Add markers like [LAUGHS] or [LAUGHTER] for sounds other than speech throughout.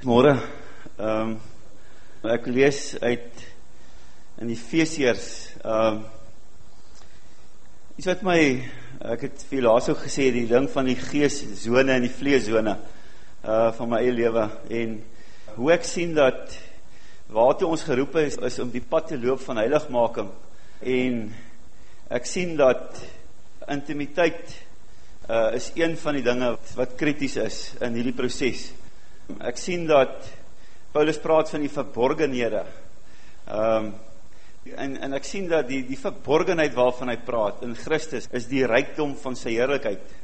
Morgen, um, ek lees uit in die feestjeers, um, iets wat my, ek het veel laas ook gesê, die ding van die geestzone en die vleeszone uh, van my eie leven, en hoe ek sien dat, wat ons geroepen is, is om die pad te loop van heiligmaking, en ek sien dat intimiteit uh, is een van die dinge wat kritisch is in hierdie proces, ek sien dat Paulus praat van die verborgenhede. Um, en, en ek sien dat die, die verborgenheid waarvan hy praat in Christus is die rijkdom van sy heerlijkheid.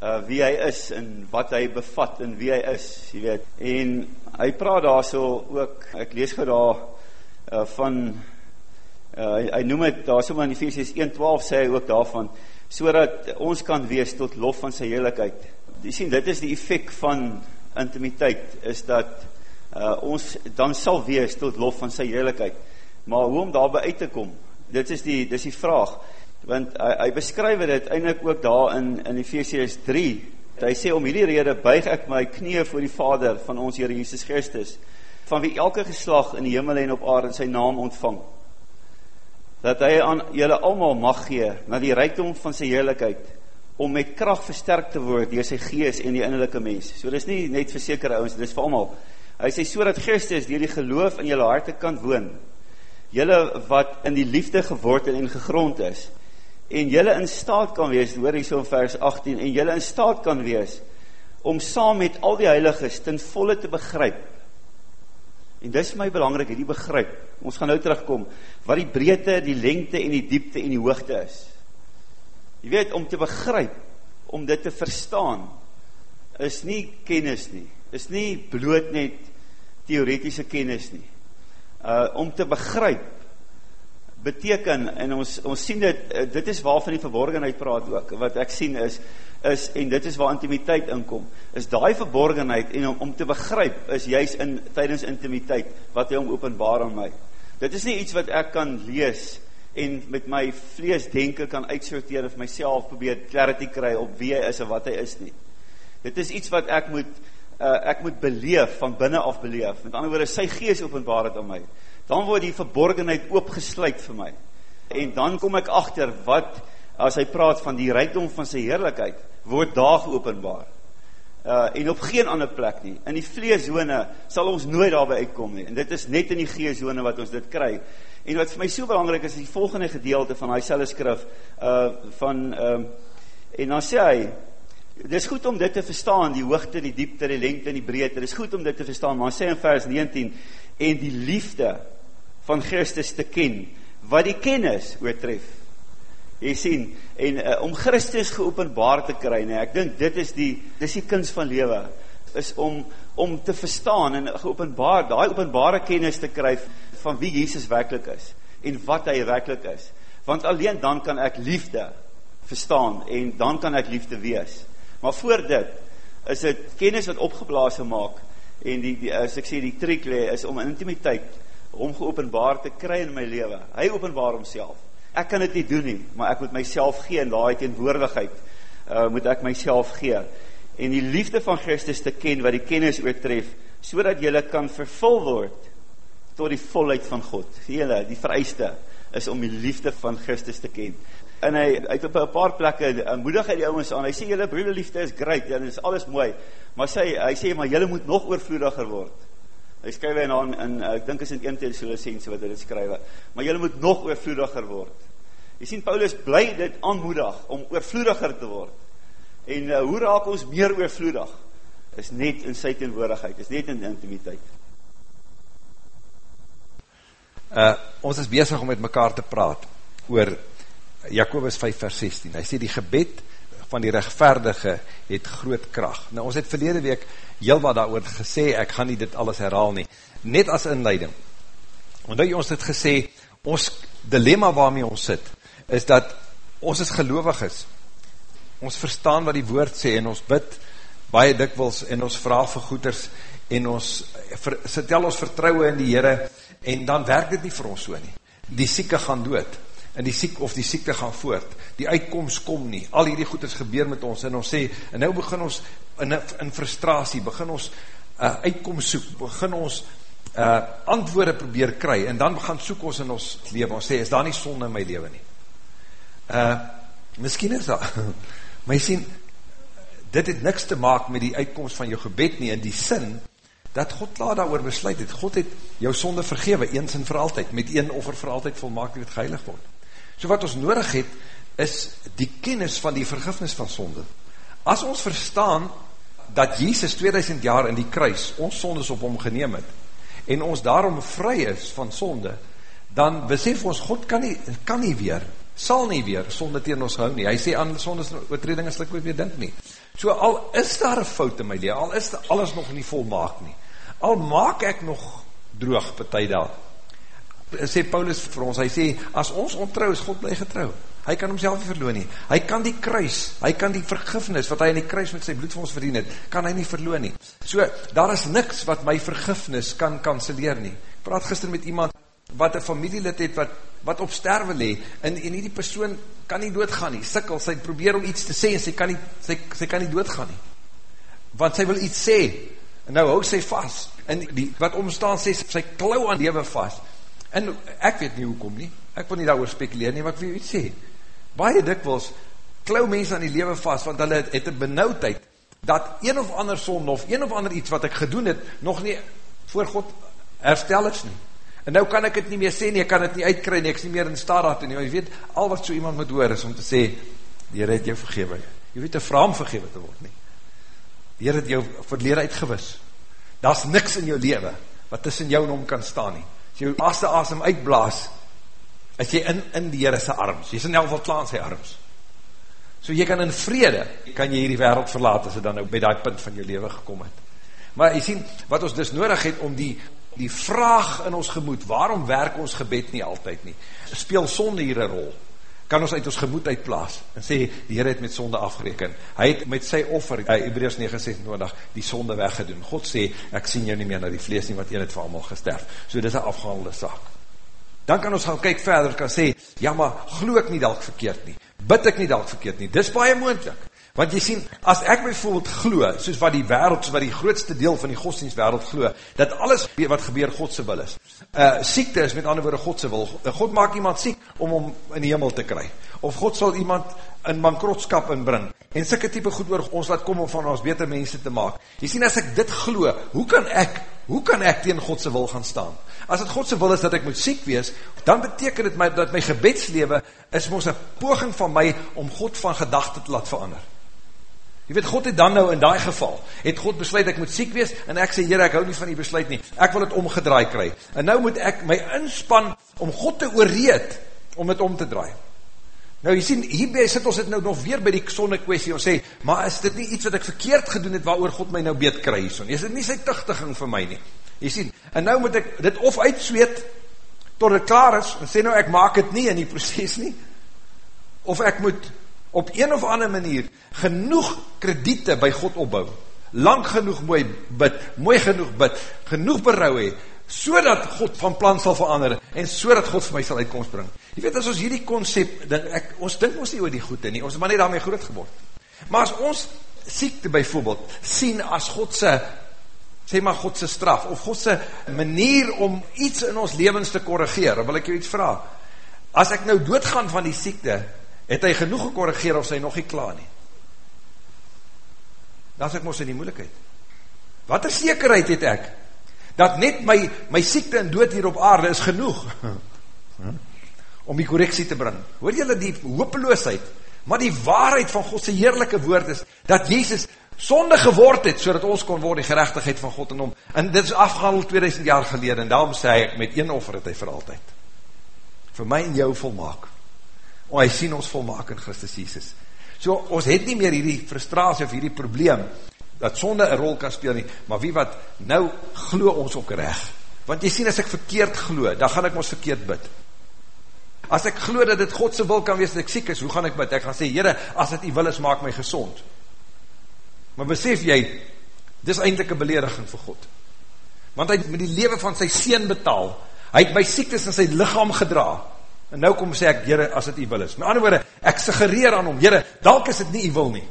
Uh, wie hy is en wat hy bevat en wie hy is, jy weet. En hy praat daar so ook, ek lees gou daar uh, van, uh, hy, hy noem het daar so in Ephesians 1.12 sê hy ook daarvan, so ons kan wees tot lof van sy heerlijkheid. Jy sien, dit is die effect van intimiteit is dat uh, ons dan sal wees tot lof van sy heerlijkheid. Maar hoe om daarby uit te kom, dit is die, dit is die vraag, want hy, hy beskryf het eindelijk ook daar in, in Ephesians 3, hy sê om hierdie rede buig ek my knie voor die Vader van ons Heer Jesus Christus, van wie elke geslag in die hemel en op aarde sy naam ontvang, dat hy aan julle allemaal mag gee, na die rijkdom van sy heerlijkheid, om met kracht versterkt te word door sy gees en die innerlijke mens. So dit is nie net vir sekere ouwens, dit is vir allemaal. Hy sê so dat Christus die die geloof in jylle harte kan woon, jylle wat in die liefde geword en gegrond is, en jylle in staat kan wees, hoor hy so in vers 18, en jylle in staat kan wees, om saam met al die heiliges ten volle te begryp, en dis my belangrijk, die begryp, ons gaan nou terugkom, wat die breedte, die lengte en die diepte en die hoogte is, Jy weet, om te begryp, om dit te verstaan, is nie kennis nie, is nie bloot net theoretische kennis nie. Uh, om te begryp, beteken, en ons, ons sien dit, uh, dit is waar van die verborgenheid praat ook, wat ek sien is, is en dit is waar intimiteit inkom, is die verborgenheid, en om, om te begryp, is juist in, tydens intimiteit, wat hy om openbaar aan my. Dit is nie iets wat ek kan lees, en met my vlees denken kan uitsorteer of myself probeer clarity kry op wie hy is en wat hy is nie. Dit is iets wat ek moet, uh, ek moet beleef, van binnen af beleef. Met ander woorde, sy gees openbaar het aan my. Dan word die verborgenheid oopgesluit vir my. En dan kom ek achter wat, as hy praat van die rijkdom van sy heerlijkheid, word daar geopenbaar. Uh, en op geen ander plek nie. In die vleeszone sal ons nooit daarby uitkom nie. En dit is net in die geeszone wat ons dit kry. En wat vir my so belangrijk is, is die volgende gedeelte van hy selle skrif, uh, van, um, en dan sê hy, dit is goed om dit te verstaan, die hoogte, die diepte, die lengte en die breedte, dit is goed om dit te verstaan, maar hy sê in vers 19, en die liefde van Christus te ken, wat die kennis oortref, jy sien, en uh, om Christus geopenbaar te kry, nee, ek dink dit is die, dit is die kunst van lewe, is om, om te verstaan en geopenbaar, die openbare kennis te kry, van wie Jesus werkelijk is en wat hy werkelijk is. Want alleen dan kan ek liefde verstaan en dan kan ek liefde wees. Maar voor dit is het kennis wat opgeblaas maak en die, die, as ek sê die trik le, is om intimiteit om geopenbaar te kry in my leven. Hy openbaar homself. Ek kan dit nie doen nie, maar ek moet myself gee en laai teenwoordigheid uh, moet ek myself gee. En die liefde van Christus te ken wat die kennis oortref, so dat jylle kan vervul word tot die volheid van God. Sê julle, die vereiste is om die liefde van Christus te ken. En hy, hy het op een paar plekke, uh, moedig hy die ouwens aan, hy sê, julle broederliefde is great, en is alles mooi, maar sy, hy sê, maar julle moet nog oorvloediger word. Hy skryf hy aan, en uh, ek dink is in 1 Thessalonians wat hy dit skryf, maar julle moet nog oorvloediger word. Jy sien, Paulus bly dit aanmoedig om oorvloediger te word. En uh, hoe raak ons meer oorvloedig? Is net in sy teenwoordigheid, is net in intimiteit. Uh, ons is bezig om met mekaar te praat oor Jacobus 5 vers 16. Hy sê die gebed van die rechtvaardige het groot kracht. Nou ons het verlede week heel wat daar gesê, ek gaan nie dit alles herhaal nie. Net as inleiding. Want nou ons het gesê, ons dilemma waarmee ons sit, is dat ons is gelovig is. Ons verstaan wat die woord sê en ons bid baie dikwils en ons vraag vir goeders en ons vertel ons vertrouwe in die Heere en dan werk dit nie vir ons so nie. Die sieke gaan dood, en die siek of die siekte gaan voort, die uitkomst kom nie, al hierdie goeders gebeur met ons, en ons sê, en nou begin ons in, in frustratie, begin ons uh, uitkomst soek, begin ons uh, antwoorde probeer kry, en dan gaan soek ons in ons leven, ons sê, is daar nie sonde in my leven nie? Uh, miskien is dat, [LAUGHS] maar jy sien, dit het niks te maak met die uitkomst van jou gebed nie, in die sin, dat God klaar daar besluit het, God het jou sonde vergewe, eens en vir altyd, met een offer vir altyd volmaak het geheilig word. So wat ons nodig het, is die kennis van die vergifnis van sonde. As ons verstaan, dat Jesus 2000 jaar in die kruis, ons sondes op hom geneem het, en ons daarom vry is van sonde, dan besef ons, God kan nie, kan nie weer, sal nie weer sonde tegen ons hou nie. Hy sê aan sonde oortreding is like weer dink nie. So al is daar een fout in my lewe, al is alles nog nie volmaak nie, al maak ek nog droog partij daar, sê Paulus vir ons, hy sê, as ons ontrouw is, God bly getrouw. Hy kan homself nie verloon nie. Hy kan die kruis, hy kan die vergifnis, wat hy in die kruis met sy bloed vir ons verdien het, kan hy nie verloon nie. So, daar is niks wat my vergifnis kan kanseleer nie. Ek praat gister met iemand, wat een familielid het, wat, wat op sterwe le, en, en die persoon kan nie doodgaan nie, sikkel, sy probeer om iets te sê, en sy kan nie, sy, sy kan nie doodgaan nie, want sy wil iets sê, en nou hou sy vast, en die, wat omstaan sê, sy klauw aan lewe vast, en ek weet nie hoekom nie, ek wil nie daar spekuleer nie, wat wil jy iets sê, baie dikwels, klauw mense aan die lewe vast, want hulle het, het een benauwdheid, dat een of ander son, of een of ander iets wat ek gedoen het, nog nie voor God herstel is nie, En nou kan ek het nie meer sê nie, ek kan het nie uitkry nie, ek is nie meer in staat daar te nie, maar jy weet, al wat so iemand moet hoor is om te sê, die Heer het jou vergewe, jy weet, een vraam vergewe te word nie, die Heer het jou verleer uitgewis, daar is niks in jou leven, wat tussen jou en hom kan staan nie, as jou aste asem uitblaas, is jy in, in die Heer sy arms, jy is in elk geval sy arms, so jy kan in vrede, kan jy hierdie wereld verlaat, as jy dan nou by die punt van jou leven gekom het, maar jy sien, wat ons dus nodig het, om die die vraag in ons gemoed, waarom werk ons gebed nie altyd nie? Speel sonde hier een rol? Kan ons uit ons gemoed uitplaas en sê, die Heer het met sonde afgereken. Hy het met sy offer, uh, Hebreus 9:26, die sonde weggedoen. God sê, ek sien jou nie meer na die vlees nie, wat een het vir allemaal gesterf. So dit is een afgehandelde saak. Dan kan ons gaan kyk verder, kan sê, ja maar, glo ek nie dalk verkeerd nie. Bid ek nie dalk verkeerd nie. Dis baie moeilijk. Want jy sien, as ek bijvoorbeeld glo, soos wat die wereld, soos wat die grootste deel van die godsdienstwereld glo, dat alles wat gebeur Godse wil is. Uh, siekte is met ander woorde Godse wil. Uh, God maak iemand siek om hom in die hemel te kry. Of God sal iemand in bankrotskap inbring. En sikke type goed oor ons laat kom om van ons beter mense te maak. Jy sien, as ek dit glo, hoe kan ek, hoe kan ek tegen Godse wil gaan staan? As het Godse wil is dat ek moet siek wees, dan beteken het my, dat my gebedslewe is ons een poging van my om God van gedachte te laat verander. Jy weet, God het dan nou in die geval, het God besluit, ek moet siek wees, en ek sê, Heer, ek hou nie van die besluit nie, ek wil het omgedraai kry. En nou moet ek my inspan om God te oorreed, om het om te draai. Nou, jy sien, hierby sit ons het nou nog weer by die sonde kwestie, ons sê, maar is dit nie iets wat ek verkeerd gedoen het, waar God my nou beet kry, son? is dit nie sy tuchtiging vir my nie? Jy sien, en nou moet ek dit of uitsweet, tot het klaar is, en sê nou, ek maak het nie in die [LAUGHS] proces nie, of ek moet op een of ander manier genoeg krediete by God opbou, lang genoeg mooi bid, mooi genoeg bid, genoeg berouw hee, so dat God van plan sal verander, en so dat God vir my sal uitkomst bring. Je weet, as ons hierdie concept, ek, ons dink ons nie oor die goede nie, ons is maar nie daarmee groot geword. Maar as ons siekte bijvoorbeeld, sien as Godse, sê maar Godse straf, of Godse manier om iets in ons levens te korrigeer, wil ek jou iets vraag, as ek nou doodgaan van die siekte, het hy genoeg gekorrigeer of sy nog nie klaar nie? Dan is ek mos in die moeilijkheid. Wat een zekerheid het ek? Dat net my, my siekte en dood hier op aarde is genoeg [LAUGHS] om die correctie te bring. Hoor jylle die hopeloosheid, maar die waarheid van Godse heerlijke woord is, dat Jezus sonde geword het, so ons kon word die gerechtigheid van God en om. En dit is afgehandeld 2000 jaar gelede, en daarom sê ek, met een offer het hy vir altyd. Vir my en jou volmaak en hy sien ons volmaak in Christus Jesus. So, ons het nie meer hierdie frustratie of hierdie probleem, dat sonde een rol kan speel nie, maar wie wat, nou glo ons ook recht. Want jy sien, as ek verkeerd glo, dan gaan ek ons verkeerd bid. As ek glo dat dit Godse wil kan wees, dat ek siek is, hoe gaan ek bid? Ek gaan sê, Heere, as dit die wil is, maak my gezond. Maar besef jy, dit is eindelijk een belediging vir God. Want hy het met die leven van sy sien betaal, hy het my siektes in sy lichaam gedra, En nou kom sê ek, Heere, as dit u wil is. Met ander woorde, ek suggereer aan hom, Heere, dalk is dit nie u wil nie.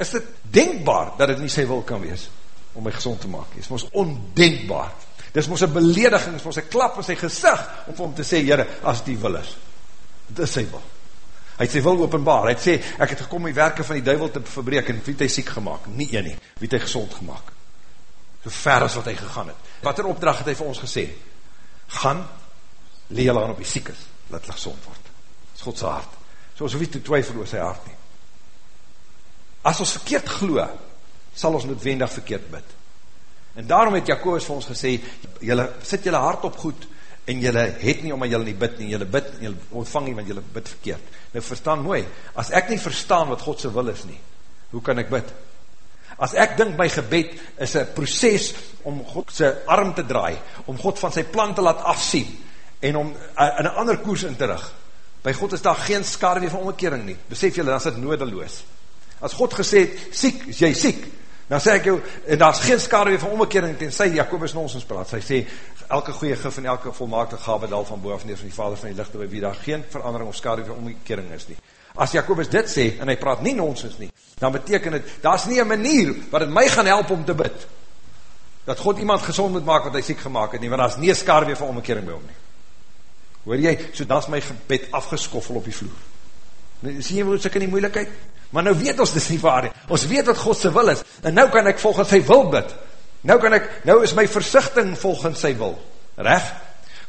Is dit denkbaar dat dit nie sy wil kan wees? om my gezond te maak. Dit is ons ondenkbaar. Dit is ons een belediging, dit is ons een klap in sy gezicht, om vir hom te sê, Heere, as die wil is. Dit is sy wil. Hy sy wil openbaar, hy sê, ek het gekom die werke van die duivel te verbreek, en wie het hy siek gemaakt? Nie een nie, wie het hy gezond gemaakt? So ver as wat hy gegaan het. Wat er opdracht het hy vir ons gesê? Gaan, lee hulle aan op die siek is, laat gezond word. Dit is Godse hart. So ons hoef nie te twyfel oor sy hart nie. As ons verkeerd glo, sal ons noodwendig verkeerd bid. En daarom het Jacobus vir ons gesê, jylle, sit jylle hart op goed, en jylle het nie omdat jylle nie bid nie, jylle bid en jylle ontvang nie, want jylle bid verkeerd. Nou verstaan mooi, as ek nie verstaan wat Godse wil is nie, hoe kan ek bid? As ek dink my gebed is een proces om Godse arm te draai, om God van sy plan te laat afsien, en om in een ander koers in te rig, by God is daar geen skade van omkering nie, besef jylle, dan is dit nodeloos. As God gesê het, siek, is jy siek, dan sê ek jou, en daar is geen skade van omkering, tenzij Jacobus nonsens praat, sy sê, elke goeie gif en elke volmaakte gave dal van boven neer van die vader van die lichte, by wie daar geen verandering of skade of omkering is nie. As Jacobus dit sê, en hy praat nie nonsens nie, dan beteken het, daar is nie een manier wat het my gaan help om te bid, dat God iemand gezond moet maak wat hy siek gemaakt het nie, want daar is nie een skade van omkering by hom nie. Hoor jy, so dat is my gebed afgeskoffel op die vloer. Nou, sien jy hoe ek in die moeilikheid? Maar nou weet ons dis nie waar nie. Ons weet wat Godse wil is, en nou kan ek volgens sy wil bid, Nou kan ek, nou is my versichting volgens sy wil. Reg?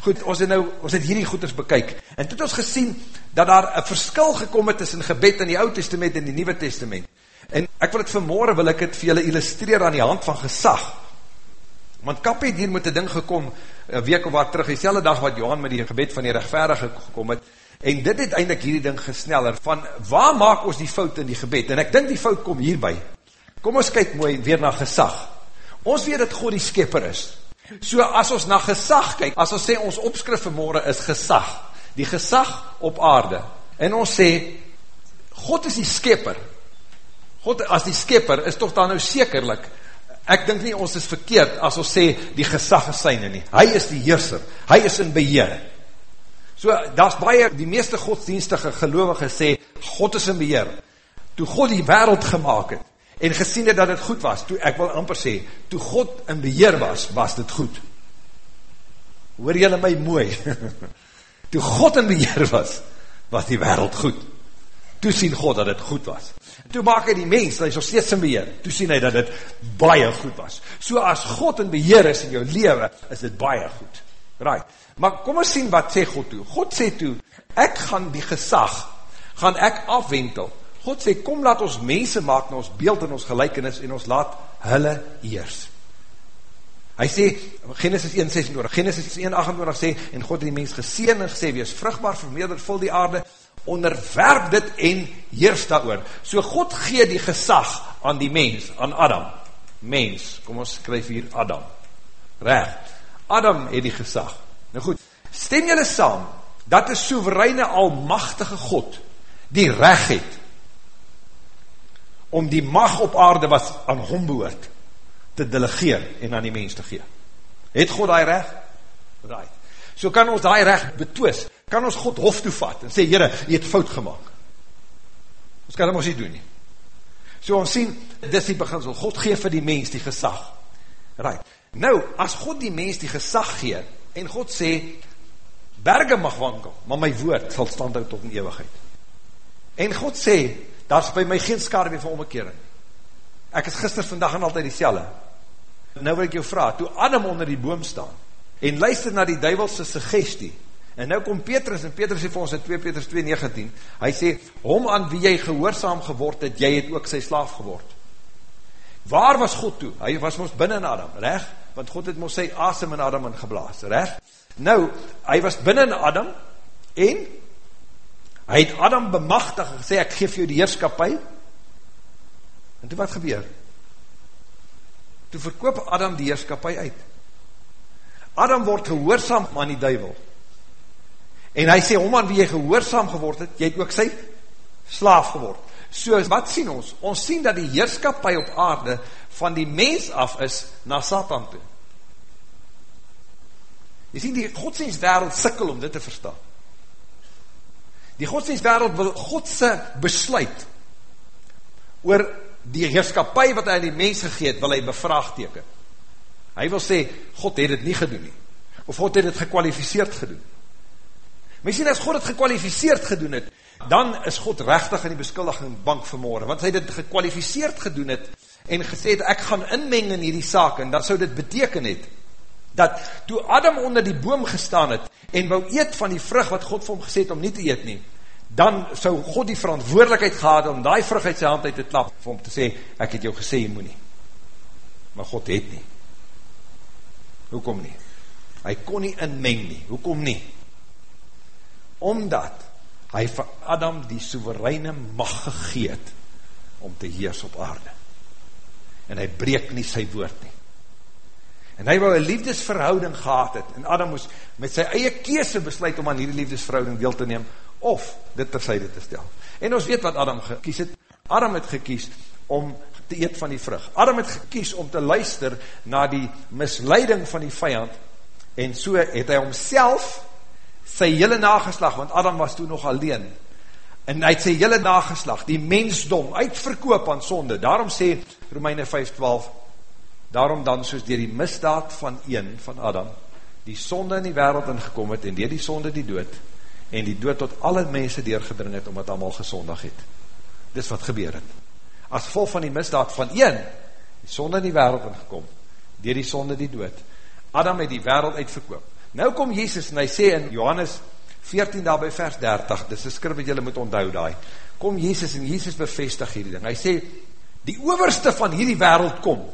Goed, ons het nou, ons het hierdie goeders bekyk. En toe het ons gesien, dat daar een verskil gekom het tussen gebed in die Oud Testament en die Nieuwe Testament. En ek wil het vanmorgen, wil ek het vir julle illustreer aan die hand van gesag. Want Kap het hier met die ding gekom, een week of wat terug, die selwe dag wat Johan met die gebed van die rechtverige gekom het, en dit het eindelijk hierdie ding gesneller, van waar maak ons die fout in die gebed? En ek dink die fout kom hierby. Kom ons kyk mooi weer na gesag. Ons weet dat God die skepper is. So as ons na gesag kyk, as ons sê ons opskrif vanmorgen is gesag, die gesag op aarde, en ons sê, God is die skepper, God as die skepper is toch dan nou sekerlik, ek dink nie ons is verkeerd as ons sê die gesag is syne nie, hy is die heerser, hy is in beheer. So daar baie, die meeste godsdienstige gelovige sê, God is in beheer. Toe God die wereld gemaakt het, en gesien het dat het goed was, toe ek wil amper sê, toe God in beheer was, was dit goed. Hoor jylle my mooi? [LAUGHS] toe God in beheer was, was die wereld goed. Toe sien God dat het goed was. Toe maak hy die mens, hy is nog steeds in beheer, toe sien hy dat het baie goed was. So as God in beheer is in jou leven, is dit baie goed. Right. Maar kom ons sien wat sê God toe. God sê toe, ek gaan die gesag, gaan ek afwentel, God sê, kom laat ons mense maak na ons beeld en ons gelijkenis en ons laat hulle eers. Hy sê, Genesis 1,26, Genesis 1,28 sê, en God het die mens geseen en gesê, wees vruchtbaar, vermeerder, vul die aarde, onderwerp dit en heers daar oor. So God gee die gesag aan die mens, aan Adam. Mens, kom ons skryf hier Adam. Recht. Adam het die gesag. Nou goed, stem jylle saam, dat die soevereine almachtige God, die recht het, om die mag op aarde wat aan hom behoort, te delegeer en aan die mens te gee. Het God die recht? Right. So kan ons die recht betwis, kan ons God hof toevat en sê, Heere, jy het fout gemaakt. Ons kan hem ons nie doen nie. So ons sien, dit is die beginsel, God gee vir die mens die gesag. Right. Nou, as God die mens die gesag gee, en God sê, berge mag wankel, maar my woord sal stand uit tot in eeuwigheid. En God sê, daar is by my geen skade meer van omkering. Ek is gister, vandag en altyd die selle. Nou wil ek jou vraag, toe Adam onder die boom staan, en luister na die duivelse suggestie, en nou kom Petrus, en Petrus sê vir ons in 2 Petrus 2,19, hy sê, hom aan wie jy gehoorzaam geword het, jy het ook sy slaaf geword. Waar was God toe? Hy was ons binnen Adam, recht? Want God het ons sy asem in Adam ingeblaas, recht? Nou, hy was binnen Adam, en Hy het Adam bemachtig en gesê, ek geef jou die heerskapie. En toe wat gebeur? Toe verkoop Adam die heerskapie uit. Adam word gehoorzaam aan die duivel. En hy sê, hom aan wie jy gehoorzaam geword het, jy het ook sy slaaf geword. So, wat sien ons? Ons sien dat die heerskapie op aarde van die mens af is na Satan toe. Jy sien, die godsdienstwereld sikkel om dit te verstaan. Die godsdienstwereld wil Godse besluit oor die heerskapie wat hy aan die mens gegeet, wil hy bevraagteken. Hy wil sê, God het het nie gedoen nie. Of God het het gekwalificeerd gedoen. Maar sien, as God het gekwalificeerd gedoen het, dan is God rechtig in die beskuldiging bank vanmorgen, want hy het het gekwalificeerd gedoen het, en gesê het, ek gaan inmeng in hierdie saak, en dan sou dit beteken het, dat toe Adam onder die boom gestaan het, en wou eet van die vrug wat God vir hom gesê het om nie te eet nie, dan sou God die verantwoordelikheid gehad om die vrug uit sy hand uit te klap, vir hom te sê, ek het jou gesê, jy moet nie. Maar God het nie. Hoekom nie? Hy kon nie inmeng nie. Hoekom nie? Omdat hy vir Adam die soevereine mag gegeet om te heers op aarde. En hy breek nie sy woord nie. En hy wou een liefdesverhouding gehad het, en Adam moes met sy eie keese besluit om aan hierdie liefdesverhouding deel te neem, of dit terzijde te stel. En ons weet wat Adam gekies het. Adam het gekies om te eet van die vrug. Adam het gekies om te luister na die misleiding van die vijand, en so het hy homself sy hele nageslag, want Adam was toen nog alleen, en hy het sy hele nageslag, die mensdom, uitverkoop aan sonde. Daarom sê Romeine 5.12, Daarom dan soos dier die misdaad van een, van Adam, die sonde in die wereld ingekom het, en dier die sonde die dood, en die dood tot alle mense deurgedring het, omdat allemaal gesondig het. Dis wat gebeur het. As vol van die misdaad van een, die sonde in die wereld ingekom, dier die sonde die dood, Adam het die wereld uitverkoop. Nou kom Jezus, en hy sê in Johannes 14 daarby vers 30, dis die skrif wat julle moet onthou daai, kom Jezus en Jezus bevestig hierdie ding. Hy sê, die overste van hierdie wereld kom,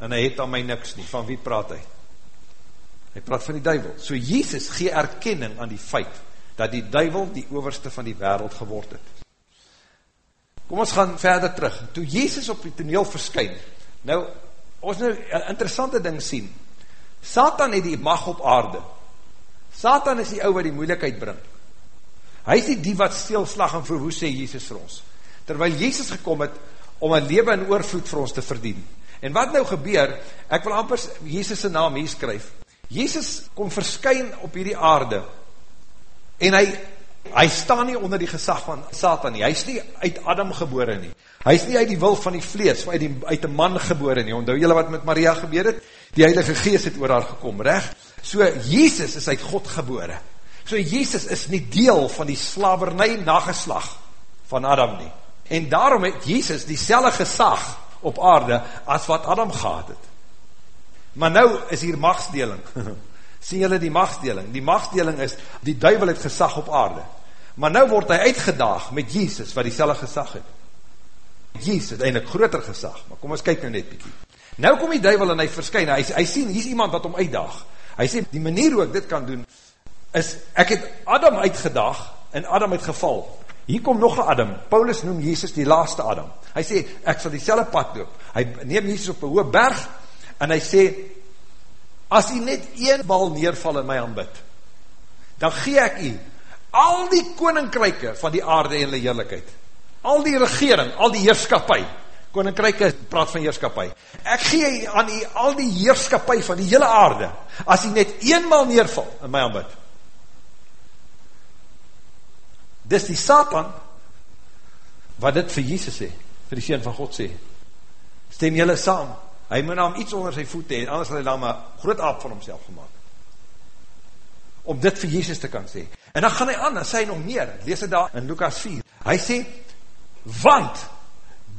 en hy het aan my niks nie, van wie praat hy? Hy praat van die duivel. So Jezus gee erkenning aan die feit, dat die duivel die overste van die wereld geword het. Kom ons gaan verder terug. Toe Jezus op die toneel verskyn, nou, ons nou interessante ding sien, Satan het die mag op aarde. Satan is die ou wat die moeilikheid bring. Hy is die die wat stilslag en verwoes sê Jezus vir ons. Terwyl Jezus gekom het om een leven en oorvloed vir ons te verdien. En wat nou gebeur, ek wil amper Jesus' naam hier skryf, Jesus kom verskyn op hierdie aarde, en hy, hy staan nie onder die gesag van Satan nie, hy is nie uit Adam gebore nie, hy is nie uit die wil van die vlees, uit die, uit man gebore nie, onthou julle wat met Maria gebeur het, die heilige geest het oor haar gekom, recht? So, Jesus is uit God gebore, so Jesus is nie deel van die slavernij nageslag van Adam nie, en daarom het Jesus die selle gesag, op aarde as wat Adam gehad het. Maar nou is hier machtsdeling. [LAUGHS] Sien julle die machtsdeling? Die machtsdeling is, die duivel het gesag op aarde. Maar nou word hy uitgedaag met Jesus, wat die selle gesag het. Jesus het eindelijk groter gesag, maar kom ons kyk nou net bykie. Nou kom die duivel en hy verskyn, hy, hy sien, hier is iemand wat om uitdaag. Hy sê, die manier hoe ek dit kan doen, is, ek het Adam uitgedaag, en Adam het geval. Hier kom nog een Adam, Paulus noem Jezus die laaste Adam. Hy sê, ek sal die pad loop. Hy neem Jezus op een hoë berg, en hy sê, as hy net een bal neerval in my aanbid, dan gee ek hy al die koninkryke van die aarde en die heerlijkheid, al die regering, al die heerskapie, koninkryke praat van heerskapie, ek gee aan hy al die heerskapie van die hele aarde, as hy net eenmaal neerval in my aanbid, dis die Satan wat dit vir Jesus sê, vir die Seen van God sê. Stem jylle saam, hy moet nou iets onder sy voet heen, anders sal hy dan maar groot aap van homself gemaakt. Om dit vir Jesus te kan sê. En dan gaan hy aan, dan sê hy nog meer, lees hy daar in Lukas 4, hy sê, want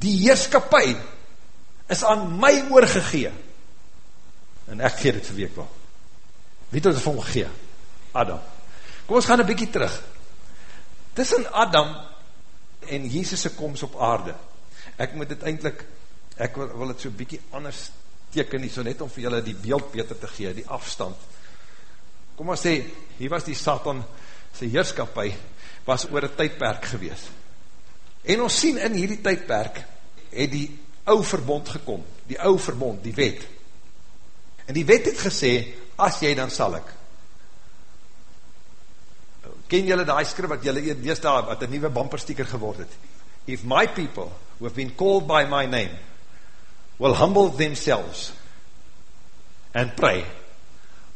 die heerskapie is aan my oorgegee, en ek gee dit vir week wel. Wie het het vir hom gegee? Adam. Kom ons gaan een bykie terug, tussen Adam en Jesus' komst op aarde, ek moet dit eindelijk, ek wil, wil het so bykie anders teken nie, so net om vir julle die beeld beter te gee, die afstand. Kom maar sê, hier was die Satan, sy heerskapie, was oor een tydperk gewees. En ons sien in hierdie tydperk, het die ou verbond gekom, die ou verbond, die wet. En die wet het gesê, as jy dan sal ek, ken julle die skrif wat julle lees daar, wat een nieuwe bumpersticker geword het, if my people, who have been called by my name, will humble themselves, and pray,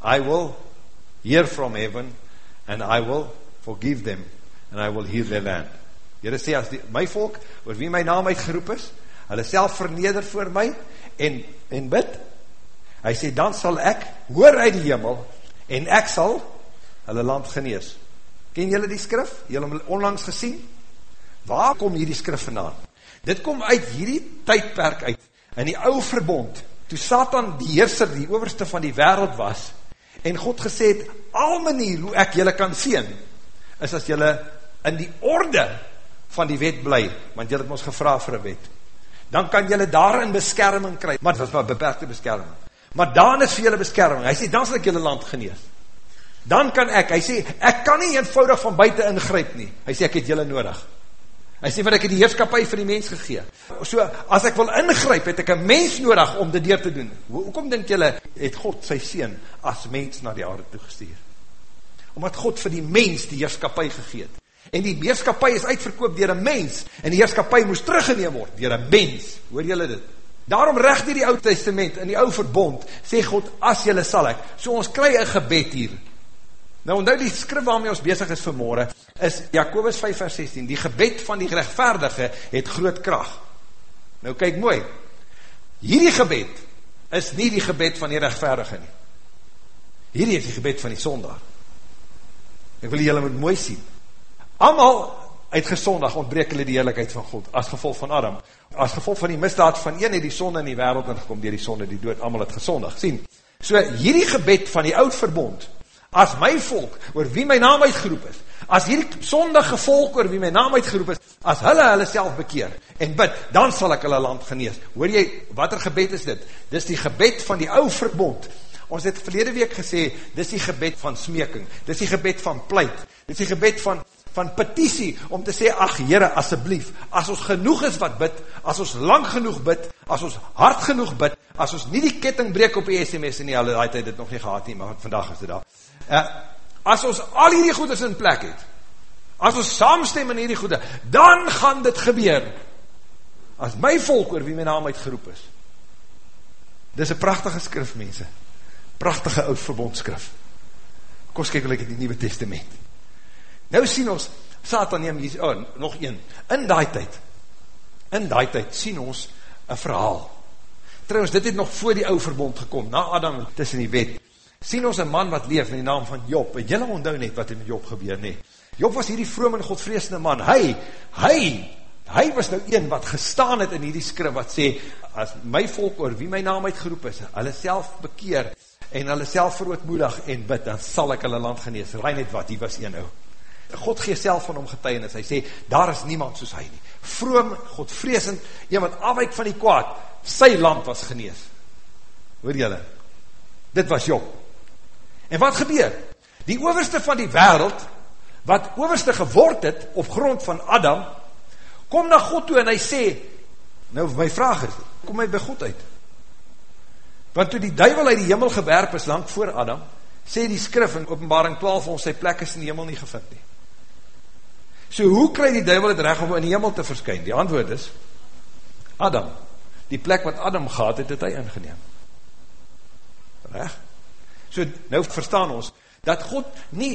I will hear from heaven, and I will forgive them, and I will heal their land. Here sê, as die, my volk, oor wie my naam uitgeroep is, hulle self verneder voor my, en, en bid, hy sê, dan sal ek, hoor uit die hemel, en ek sal, hulle land genees. Ken julle die skrif? Julle hom onlangs gesien? Waar kom hierdie skrif vandaan? Dit kom uit hierdie tydperk uit, in die ou verbond, toe Satan die heerser, die overste van die wereld was, en God gesê het, al manier hoe ek julle kan sien, is as julle in die orde van die wet bly, want julle het ons gevra vir een wet, dan kan julle daarin beskerming kry, maar het was maar beperkte beskerming, maar dan is vir julle beskerming, hy sê, dan sal ek julle land genees, dan kan ek, hy sê, ek kan nie eenvoudig van buiten ingryp nie, hy sê, ek het julle nodig, hy sê, wat ek het die heerskapie vir die mens gegee, so, as ek wil ingryp, het ek een mens nodig om dit deur te doen, hoekom denk julle, het God sy seen, as mens na die aarde toegestuur, omdat God vir die mens die heerskapie gegeet, En die heerskapie is uitverkoop dier een mens, en die heerskapie moes teruggeneem word, dier een mens, hoor jylle dit? Daarom recht die oud testament, in die oude verbond, sê God, as jylle sal ek, so ons kry een gebed hier. Nou, nou die skrif waarmee ons bezig is vanmorgen, is Jacobus 5 vers 16, die gebed van die gerechtvaardige het groot kracht. Nou kyk mooi, hierdie gebed is nie die gebed van die rechtvaardige nie. Hierdie is die gebed van die sondaar. Ek wil jylle moet mooi sien. Amal uitgesondig ontbreek hulle die heerlijkheid van God, as gevolg van Adam. As gevolg van die misdaad van een het die sonde in die wereld ingekom, dier die sonde die dood, amal het gesondig. Sien, so hierdie gebed van die oud verbond, as my volk, oor wie my naam uitgeroep is, as hierdie sondige volk oor wie my naam uitgeroep is, as hulle hulle self bekeer, en bid, dan sal ek hulle land genees. Hoor jy, wat er gebed is dit? Dit is die gebed van die oud verbond, Ons het verlede week gesê, dis die gebed van smeking, dis die gebed van pleit, dis die gebed van van petitie, om te sê, ach Heere, asseblief, as ons genoeg is wat bid, as ons lang genoeg bid, as ons hard genoeg bid, as ons nie die ketting breek op die SMS en nie, al die tijd het nog nie gehad nie, maar vandag is dit daar, uh, as ons al hierdie goedes in plek het, as ons saamstem in hierdie goede, dan gaan dit gebeur, as my volk oor wie my naam uitgeroep is, dit is een prachtige skrif, mense, prachtige oud verbondskrif, kom ons kyk, like die Nieuwe Testament, Nou sien ons, Satan neem hier, oh, nog een, in die tyd, in die tyd sien ons een verhaal. Trouwens, dit het nog voor die ouwe verbond gekom, na Adam tussen die wet, sien ons een man wat leef in die naam van Job, en jylle onthou net wat in Job gebeur, nee. Job was hierdie vroom en godvreesende man, hy, hy, hy was nou een wat gestaan het in hierdie skrif, wat sê, as my volk oor wie my naam uitgeroep is, hulle self bekeer, en hulle self verootmoedig en bid, dan sal ek hulle land genees, rein het wat, die was een ou. God gee self van hom getuienis, hy sê, daar is niemand soos hy nie, vroom, God vreesend, een wat afwijk van die kwaad, sy land was genees, hoor jylle, dit was Job, en wat gebeur, die overste van die wereld, wat overste geword het, op grond van Adam, kom na God toe en hy sê, nou my vraag is, kom hy by God uit, want toe die duivel uit die hemel gewerp is, lang voor Adam, sê die skrif in openbaring 12, ons sy plek is in die hemel nie gevind nie, So hoe kry die duivel het recht om in die hemel te verskyn? Die antwoord is, Adam. Die plek wat Adam gehad het, het hy ingeneem. Recht? So nou verstaan ons, dat God nie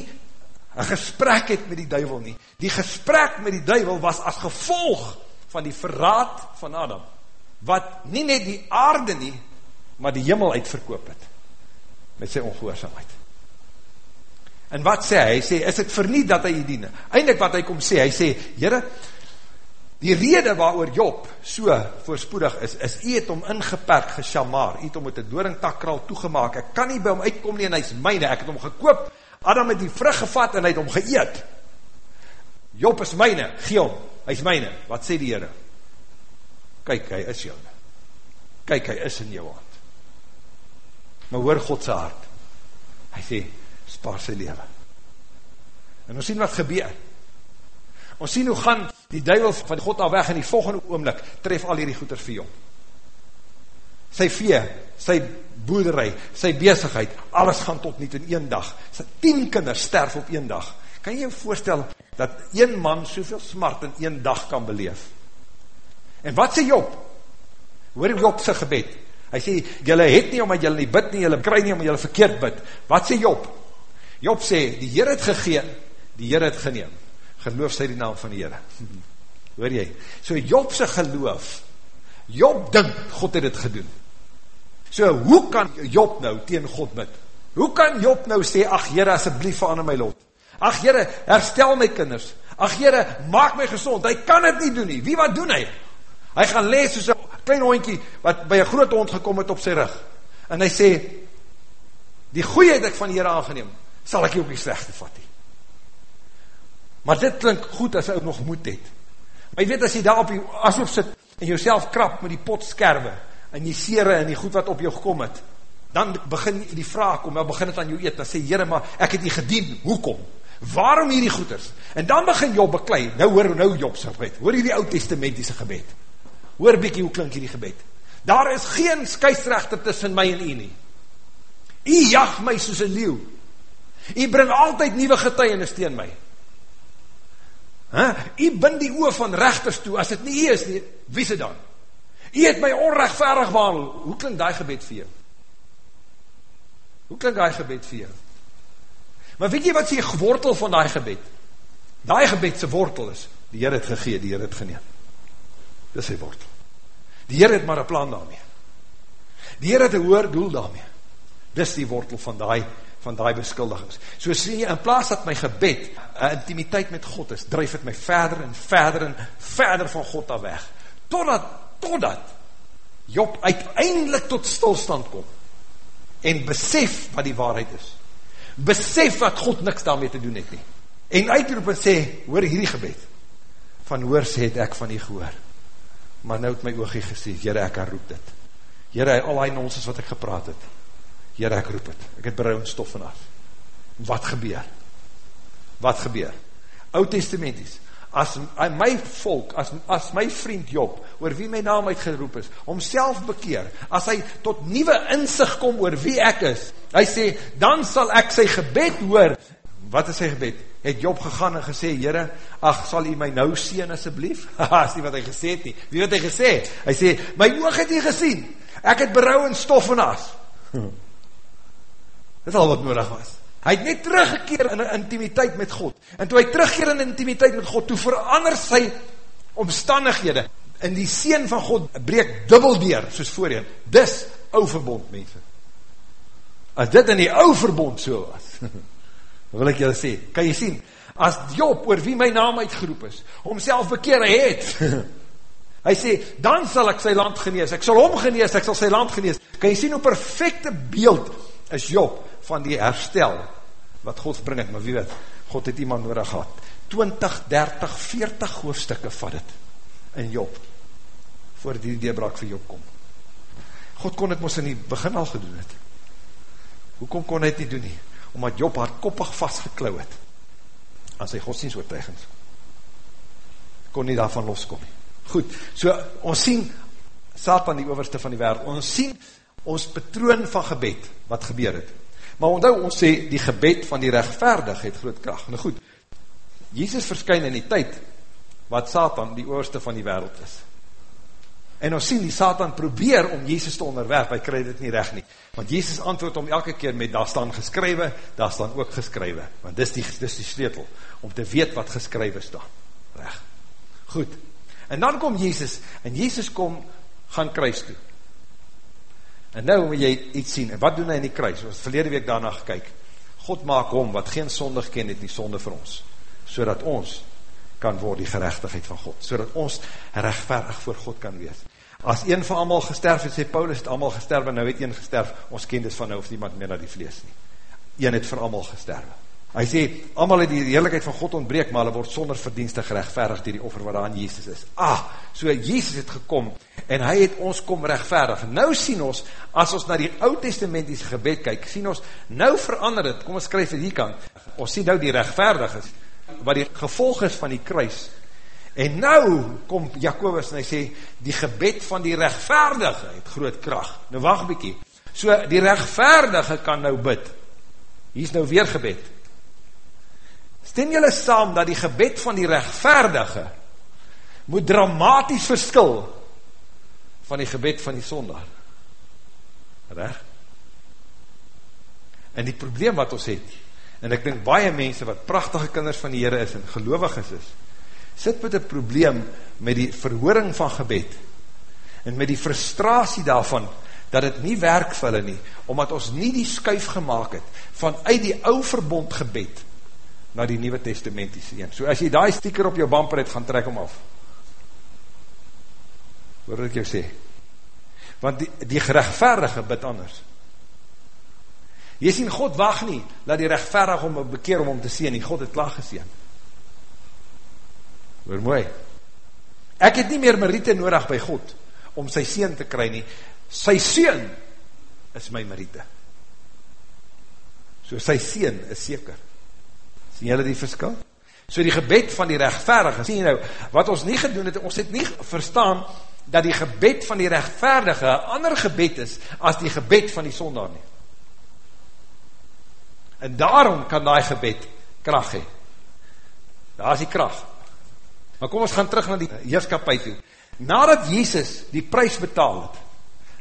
een gesprek het met die duivel nie. Die gesprek met die duivel was as gevolg van die verraad van Adam. Wat nie net die aarde nie, maar die hemel uitverkoop het. Met sy ongehoorzaamheid. En wat sê hy? Hy sê, is het verniet dat hy die diene? Eindelijk wat hy kom sê, hy sê, jyre, die rede waar Job so voorspoedig is, is hy het om ingeperk gesjamaar, hy het om met die dooringtakkraal toegemaak, ek kan nie by hom uitkom nie en hy is myne, ek het hom gekoop, Adam het die vrug gevat en hy het hom geëet. Job is myne, gee hom, hy is myne, wat sê die heren? Kyk, hy is jou. Kyk, hy is in jou hand. Maar hoor Godse hart. Hy sê, spaar sy leven. En ons sien wat gebeur. Ons sien hoe gaan die duivel van God al weg in die volgende oomlik tref al hierdie goeder vir jou. Sy vee, sy boerderij, sy bezigheid, alles gaan tot niet in een dag. Sy tien kinders sterf op een dag. Kan jy jou voorstel dat een man soveel smart in een dag kan beleef? En wat sê Job? Hoor Job sy gebed? Hy sê, jylle het nie omdat jylle nie bid nie, jylle kry nie omdat jylle verkeerd bid. Wat sê Job? Job sê, die Heer het gegeen, die Heer het geneem. Geloof sy die naam van die Heer. [LAUGHS] Hoor jy? So Job se geloof, Job dink God het dit gedoen. So hoe kan Job nou teen God bid? Hoe kan Job nou sê, ag Here, asseblief verander my lot? Ag Here, herstel my kinders. Ag Here, maak my gezond. Hy kan dit nie doen nie. Wie wat doen hy? Hy gaan lê soos 'n klein hondjie wat by 'n groot hond gekom het op sy rug. En hy sê, die goeie het ek van die Here aangeneem, sal ek nie op die slegte vat nie. Maar dit klink goed as hy ook nog moed het. Maar jy weet as jy daar op die ashoop sit en jouself krap met die pot skerwe en die sere en die goed wat op jou gekom het, dan begin die vraag kom, dan begin het aan jou eet, dan sê, Heere, maar ek het nie gedien, hoekom? Waarom hierdie goeders? En dan begin Job beklei, nou hoor nou Job sy gebed, hoor hierdie oud testamentiese gebed, hoor bykie hoe klink hierdie gebed, daar is geen skuisrechter tussen my en u nie, u jag my soos een leeuw, u bring altyd nieuwe getuienis teen my, huh? u bind die oor van rechters toe, as het nie u is nie, wie het dan? U het my onrechtvaardig behandel, hoe klink die gebed vir jou? Hoe klink die gebed vir jou? Maar weet jy wat die wortel van die gebed? Die gebed sy wortel is, die Heer het gegee, die Heer het geneem. Dis sy wortel. Die Heer het maar een plan daarmee. Die Heer het een hoer doel daarmee. Dis die wortel van die, van die beskuldigings. So sê jy, in plaas dat my gebed, een intimiteit met God is, drijf het my verder en verder en verder van God af weg. Totdat, totdat, Job uiteindelik tot stilstand komt en besef wat die waarheid is. Besef wat God niks daarmee te doen het nie. En uitroep en sê, hoor hierdie gebed, van hoor sê het ek van die gehoor. Maar nou het my oogie gesê, Heere ek roep dit. Heere, al die nonsens wat ek gepraat het, Heere ek roep het. Ek het berouw en stof van af. Wat gebeur? Wat gebeur? Oud testamenties, as my volk, as, as my vriend Job, oor wie my naam uitgeroep is, homself bekeer, as hy tot nieuwe inzicht kom oor wie ek is, hy sê, dan sal ek sy gebed hoor, wat is sy gebed? Het Job gegaan en gesê, Heere, ach, sal hy my nou sien asjeblief? [LAUGHS] Haha, is nie wat hy gesê het nie. Wie wat hy gesê? Hy sê, my oog het nie gesien, ek het berouw en stof en as. [LAUGHS] Dit is al wat nodig was. Hy het net teruggekeer in intimiteit met God. En toe hy terugkeer in intimiteit met God, toe verander sy omstandighede. En die Seen van God breek dubbel deur, soos voorheen. Dis ou verbond, mense. As dit in die ou verbond so was, [LAUGHS] wil ek julle sê, kan jy sien, as Job, oor wie my naam uitgeroep is, homself bekeer het, [LAUGHS] hy sê, dan sal ek sy land genees, ek sal hom genees, ek sal sy land genees. Kan jy sien hoe perfecte beeld is Job, van die herstel wat God bring het, maar wie weet, God het iemand nodig gehad. 20, 30, 40 hoofdstukke vat het in Job, voor die deurbraak vir Job kom. God kon het ons in die begin al gedoen het. Hoekom kon hy het nie doen nie? Omdat Job haar koppig vastgeklauw het aan sy godsdienstoortuigings. Kon nie daarvan loskom nie. Goed, so ons sien Satan die overste van die wereld, ons sien ons patroon van gebed, wat gebeur het. Maar onthou, ons sê, die gebed van die rechtvaardig het groot kracht. Nou goed, Jezus verskyn in die tyd, wat Satan die oorste van die wereld is. En ons sien, die Satan probeer om Jezus te onderwerp, hy krij dit nie recht nie. Want Jezus antwoord om elke keer met, daar staan geskrywe, daar staan ook geskrywe. Want dis die, dis die sleutel, om te weet wat geskrywe staan. Recht. Goed. En dan kom Jezus, en Jezus kom, gaan kruis toe. En nou moet jy iets sien, en wat doen hy in die kruis? Ons verlede week daarna gekyk, God maak hom, wat geen sonde geken het, nie sonde vir ons, so ons kan word die gerechtigheid van God, so ons rechtverig voor God kan wees. As een van allemaal gesterf het, sê Paulus het allemaal gesterf, en nou het een gesterf, ons ken dit van nou, of niemand meer na die vlees nie. Een het vir allemaal gesterf. Hy sê, allemaal het die heerlijkheid van God ontbreek, maar hulle word sonder verdienste gerechtverig die die offer wat aan Jezus is. Ah, so Jezus het gekom, en hy het ons kom rechtverig. Nou sien ons, as ons na die oud-testamentiese gebed kyk, sien ons, nou verander het, kom ons skryf het hier kant, ons sien nou die rechtverig is, wat die gevolg is van die kruis. En nou kom Jacobus en hy sê, die gebed van die rechtvaardige het groot kracht. Nou wacht bykie, so die rechtvaardige kan nou bid. Hier is nou weer gebed. Stem julle saam dat die gebed van die rechtvaardige moet dramatisch verskil van die gebed van die sondaar. Recht? En die probleem wat ons het, en ek denk baie mense wat prachtige kinders van die Heere is en gelovig is is, sit met een probleem met die verhoring van gebed, en met die frustratie daarvan, dat het nie werk vir hulle nie, omdat ons nie die skuif gemaakt het, vanuit die ou verbond gebed, na die Nieuwe Testamentiese een. So as jy die sticker op jou bumper het, gaan trek om af. Hoor wat ek jou sê? Want die, die gerechtvaardige bid anders. Jy sien, God wacht nie, laat die rechtvaardig om bekeer om om te sien, nie, God het klaar geseen. Hoor mooi. Ek het nie meer Marite nodig by God, om sy seen te kry nie. Sy seen is my Marite. So sy seen is seker. Sien jylle die verskil? So die gebed van die rechtvaardige, sien jy nou, wat ons nie gedoen het, ons het nie verstaan, dat die gebed van die rechtvaardige een ander gebed is, as die gebed van die sondaar nie. En daarom kan die gebed kracht hee. Daar is die kracht. Maar kom ons gaan terug na die heerskapie toe. Nadat Jezus die prijs betaal het,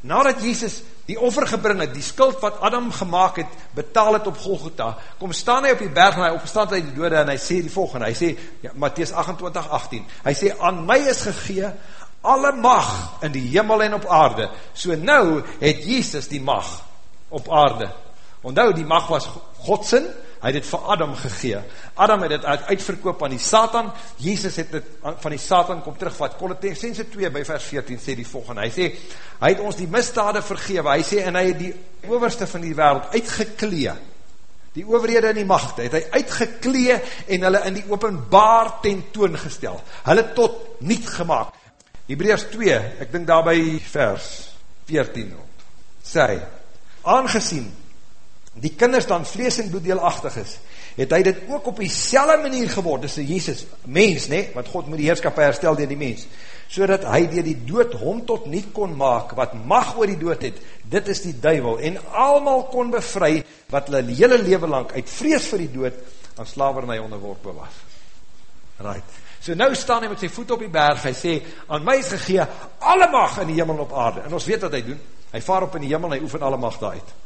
nadat Jezus die offer gebring het, die skuld wat Adam gemaakt het, betaal het op Golgotha, kom staan hy op die berg en hy opstand uit die dode en hy sê die volgende, hy sê, ja, Matthies 28, 18, hy sê, aan my is gegee alle mag in die hemel en op aarde, so nou het Jesus die mag op aarde, onthou die mag was Godsin, hy het het vir Adam gegee, Adam het het uitverkoop aan die Satan, Jesus het het van die Satan kom terugvat, Colossense 2 by vers 14 sê die volgende, hy sê, hy het ons die misdade vergewe, hy sê, en hy het die overste van die wereld uitgeklee, die overhede en die machte, het hy uitgeklee en hulle in die openbaar tentoon gestel, hulle tot niet gemaakt, Hebreërs 2, ek dink daarby vers 14, sê hy, aangezien die kinders dan vlees en bloeddeelachtig is, het hy dit ook op die selle manier geword, dis Jesus, mens, nee, want God moet die heerskap herstel dier die mens, so dat hy dier die dood hom tot niet kon maak, wat mag oor die dood het, dit is die duivel, en almal kon bevry, wat hulle hele leven lang uit vrees vir die dood, aan slavernij onderworpen was. Right. So nou staan hy met sy voet op die berg, hy sê, aan my is gegee, alle mag in die hemel op aarde, en ons weet wat hy doen, hy vaar op in die hemel, en hy oefen alle mag daar uit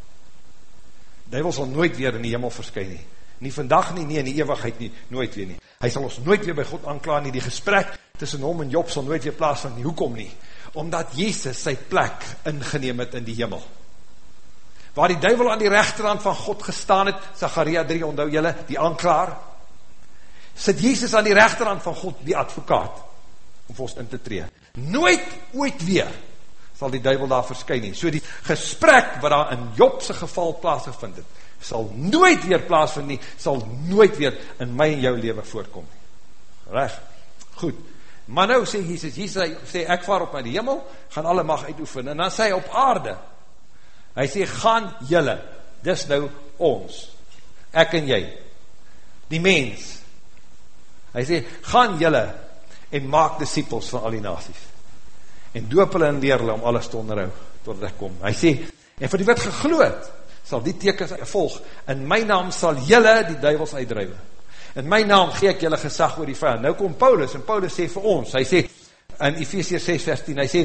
duivel sal nooit weer in die hemel verskyn nie. Nie vandag nie, nie in die eeuwigheid nie, nooit weer nie. Hy sal ons nooit weer by God aanklaar nie, die gesprek tussen hom en Job sal nooit weer plaas van nie. Hoekom nie? Omdat Jezus sy plek ingeneem het in die hemel. Waar die duivel aan die rechterhand van God gestaan het, Zacharia 3, onthou jylle, die aanklaar, sit Jezus aan die rechterhand van God, die advokaat, om vir ons in te tree. Nooit, ooit weer, sal die duivel daar verskyn nie. So die gesprek wat daar in Jobse geval plaasgevind het, sal nooit weer plaasvind nie, sal nooit weer in my en jou leven voorkom nie. Recht, goed. Maar nou sê Jesus, Jesus sê, ek vaar op my die hemel, gaan alle mag uitoefen, en dan sê hy op aarde, hy sê, gaan jylle, dis nou ons, ek en jy, die mens, hy sê, gaan jylle, en maak disciples van al die nasies, en doop hulle en leer hulle om alles te onderhou, tot ek kom. Hy sê, en vir die wat gegloed, sal die tekens volg, in my naam sal jylle die duivels uitdruive. In my naam gee ek jylle gesag oor die vijand. Nou kom Paulus, en Paulus sê vir ons, hy sê, in Ephesians 6 vers 10, hy sê,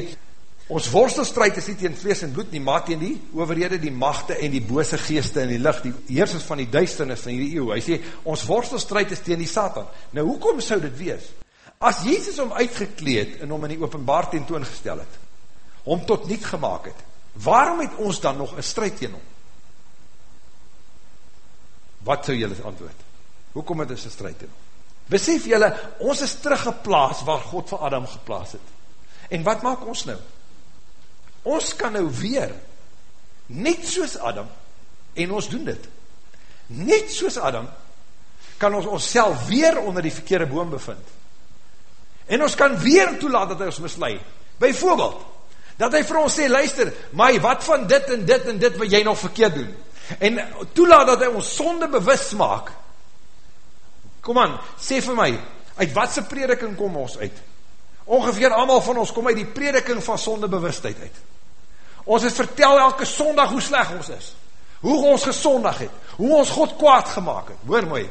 ons worstelstrijd is nie tegen vlees en bloed nie, maar tegen die overhede, die machte en die bose geeste en die licht, die heersers van die duisternis van die eeuw. Hy sê, ons worstelstrijd is tegen die Satan. Nou, hoekom sou dit wees? As Jezus om uitgekleed en om in die openbaar tentoon gestel het, om tot niet gemaakt het, waarom het ons dan nog een strijd teen om? Wat zou julle antwoord? Hoekom het ons een strijd teen om? Besef julle, ons is teruggeplaas waar God vir Adam geplaas het. En wat maak ons nou? Ons kan nou weer, net soos Adam, en ons doen dit, net soos Adam, kan ons ons weer onder die verkeerde boom bevind. En ons kan weer toelaat dat hy ons mislui. Bijvoorbeeld, dat hy vir ons sê, luister, my, wat van dit en dit en dit wat jy nog verkeerd doen? En toelaat dat hy ons sonde bewust maak. Kom aan, sê vir my, uit watse prediking kom ons uit? Ongeveer allemaal van ons kom uit die prediking van sonde bewustheid uit. Ons het vertel elke sondag hoe sleg ons is. Hoe ons gesondag het. Hoe ons God kwaad gemaakt het. Hoor mooi,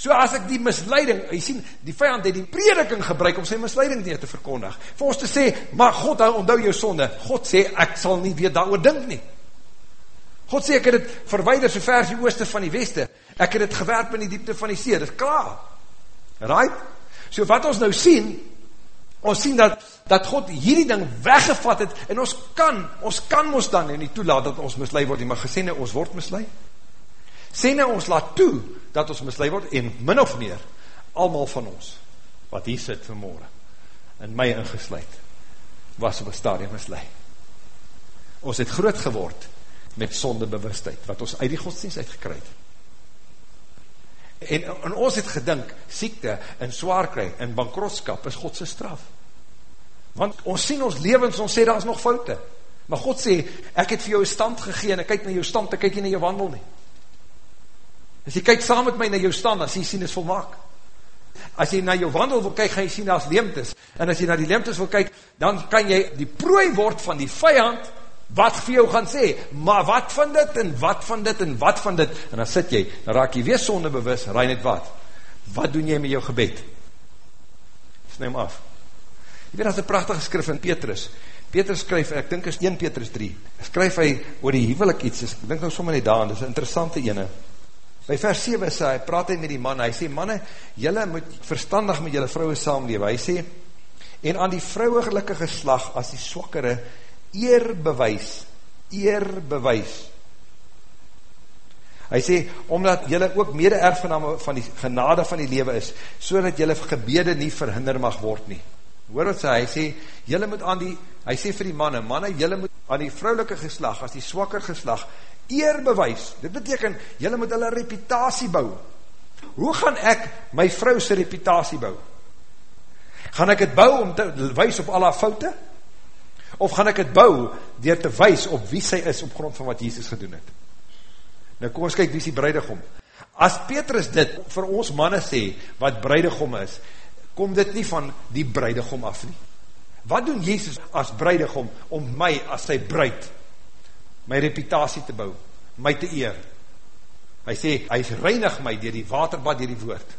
So as ek die misleiding, jy sien, die vijand het die prediking gebruik om sy misleiding neer te verkondig. Vir ons te sê, maar God hou onthou jou sonde. God sê, ek sal nie weer daar dink nie. God sê, ek het het verweider so ver as die ooste van die weste. Ek het het gewerp in die diepte van die see. Dit is klaar. Right? So wat ons nou sien, ons sien dat, dat God hierdie ding weggevat het, en ons kan, ons kan ons dan nie toelaat dat ons mislui word, maar gesê nou ons word mislui. Sê nou ons laat toe, dat ons mislui word, en min of meer, allemaal van ons, wat hier sit vanmorgen, in my ingesluid, was op een stadium mislui. Ons het groot geword, met sonde bewustheid, wat ons uit die godsdienst uitgekryd. En, en ons het gedink, siekte en zwaar kry, en bankrotskap is Godse straf. Want ons sien ons levens, ons sê, daar is nog foute. Maar God sê, ek het vir jou stand gegeen, en kyk na jou stand, ek kyk nie na jou wandel nie. As jy kyk saam met my na jou stand, as jy sien is volmaak. As jy na jou wandel wil kyk, gaan jy sien as leemtes. En as jy na die leemtes wil kyk, dan kan jy die prooi word van die vijand, wat vir jou gaan sê, maar wat van dit, en wat van dit, en wat van dit, en dan sit jy, dan raak jy weer sonde bewus, raai net wat, wat doen jy met jou gebed? Snij hem af. Jy weet, dat is een prachtige skrif in Petrus, Petrus skryf, ek dink is 1 Petrus 3, skryf hy oor die huwelik iets, ek dink nou sommer nie daar, dit is een interessante ene, by vers 7 sê hy, praat hy met die man, hy sê, manne, jylle moet verstandig met jylle vrouwe saamlewe, hy sê, en aan die vrouwelike geslag, as die swakkere, eer bewys, eer bewys. Hy sê, omdat jylle ook mede erfgename van die genade van die lewe is, so dat jylle gebede nie verhinder mag word nie. Hoor wat sê, hy sê, jylle moet aan die, hy sê vir die manne, manne, jylle moet aan die vrouwelike geslag, as die swakker geslag, eer bewys. Dit beteken, jylle moet hulle reputatie bou. Hoe gaan ek my vrouwse reputatie bou? Gaan ek het bou om te wees op al haar foute? of gaan ek het bou, dier te wees op wie sy is, op grond van wat Jesus gedoen het. Nou kom ons kyk, wie is die bruidegom? As Petrus dit vir ons manne sê, wat bruidegom is, kom dit nie van die bruidegom af nie. Wat doen Jesus as bruidegom, om my as sy bruid, my reputatie te bou, my te eer? Hy sê, hy reinig my dier die waterbad, dier die woord.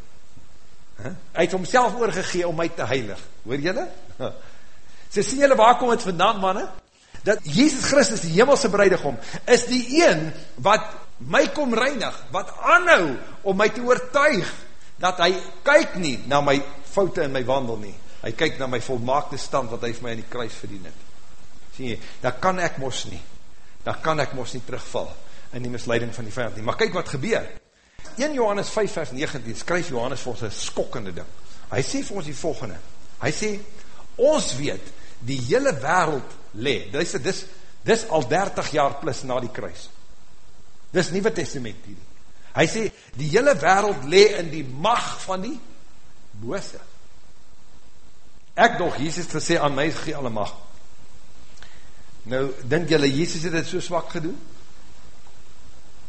Huh? Hy het homself oorgegee om my te heilig. Hoor jylle? Sy [LAUGHS] sien julle waar kom het vandaan manne? Dat Jesus Christus die hemelse bruidegom is die een wat my kom reinig, wat aanhou om my te oortuig dat hy kyk nie na my foute in my wandel nie. Hy kyk na my volmaakte stand wat hy vir my in die kruis verdien het. Sien jy, daar kan ek mos nie. Daar kan ek mos nie terugval in die misleiding van die vijand nie. Maar kyk wat gebeur. 1 Johannes 5 vers 19 skryf Johannes vir ons een skokkende ding. Hy sê vir ons die volgende. Hy sê, ons weet die hele wereld le, dis, dis, dis al 30 jaar plus na die kruis, dis Nieuwe Testament hier, hy sê, die hele wereld le in die mag van die bose, ek nog, Jesus gesê, aan my gee alle mag, nou, denk jylle, Jesus het dit so swak gedoen,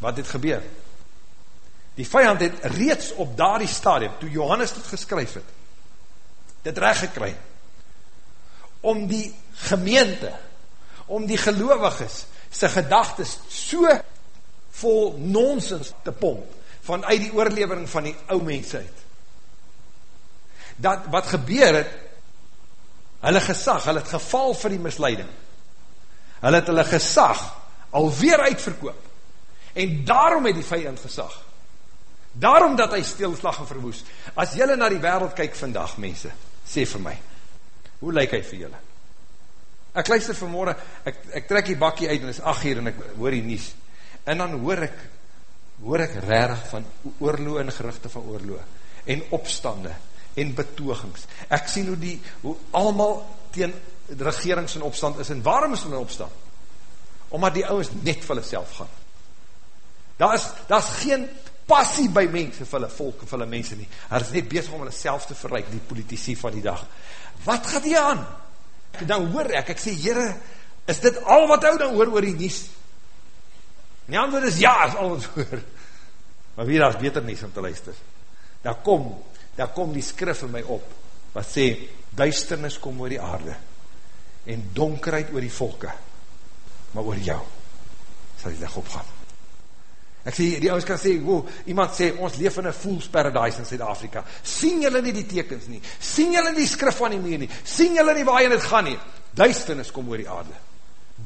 wat het gebeur, die vijand het reeds op daar die stadium, toe Johannes dit geskryf het, dit recht gekry, om die gemeente, om die geloviges, sy gedagtes so vol nonsens te pomp, vanuit die oorlevering van die ou mens uit. Dat wat gebeur het, hulle gesag, hulle het geval vir die misleiding. Hulle het hulle gesag alweer uitverkoop. En daarom het die vijand gesag. Daarom dat hy stilslag en verwoes. As jylle na die wereld kyk vandag, mense, sê vir my, hoe lyk hy vir julle? Ek luister vanmorgen, ek, ek trek die bakkie uit en is 8 uur en ek hoor die nies. En dan hoor ek, hoor ek rarig van oorloo en gerichte van oorloo. En opstande en betogings. Ek sien hoe die, hoe allemaal teen regerings in opstand is. En waarom is hulle in opstand? Omdat die ouwens net vir hulle self gaan. Daar is, daar is geen passie by mense vir hulle volk en vir hulle mense nie. Hulle is net bezig om hulle self te verreik, die politici van die dag. Wat gaat die aan? Dan hoor ek, ek sê, Heere, is dit al wat hou dan hoor oor die nies? En die antwoord is ja, is al wat hoor. Maar wie daar beter nies om te luister. Daar kom, daar kom die skrif in my op, wat sê, duisternis kom oor die aarde, en donkerheid oor die volke, maar oor jou, sal die lig opgaan. Ek sê, die ouwens kan sê, wow, iemand sê, ons leef in een fool's paradise in Zuid-Afrika. Sien julle nie die tekens nie? Sien julle die skrif van die meer nie? Sien julle nie waar jy het gaan nie? Duisternis kom oor die aarde.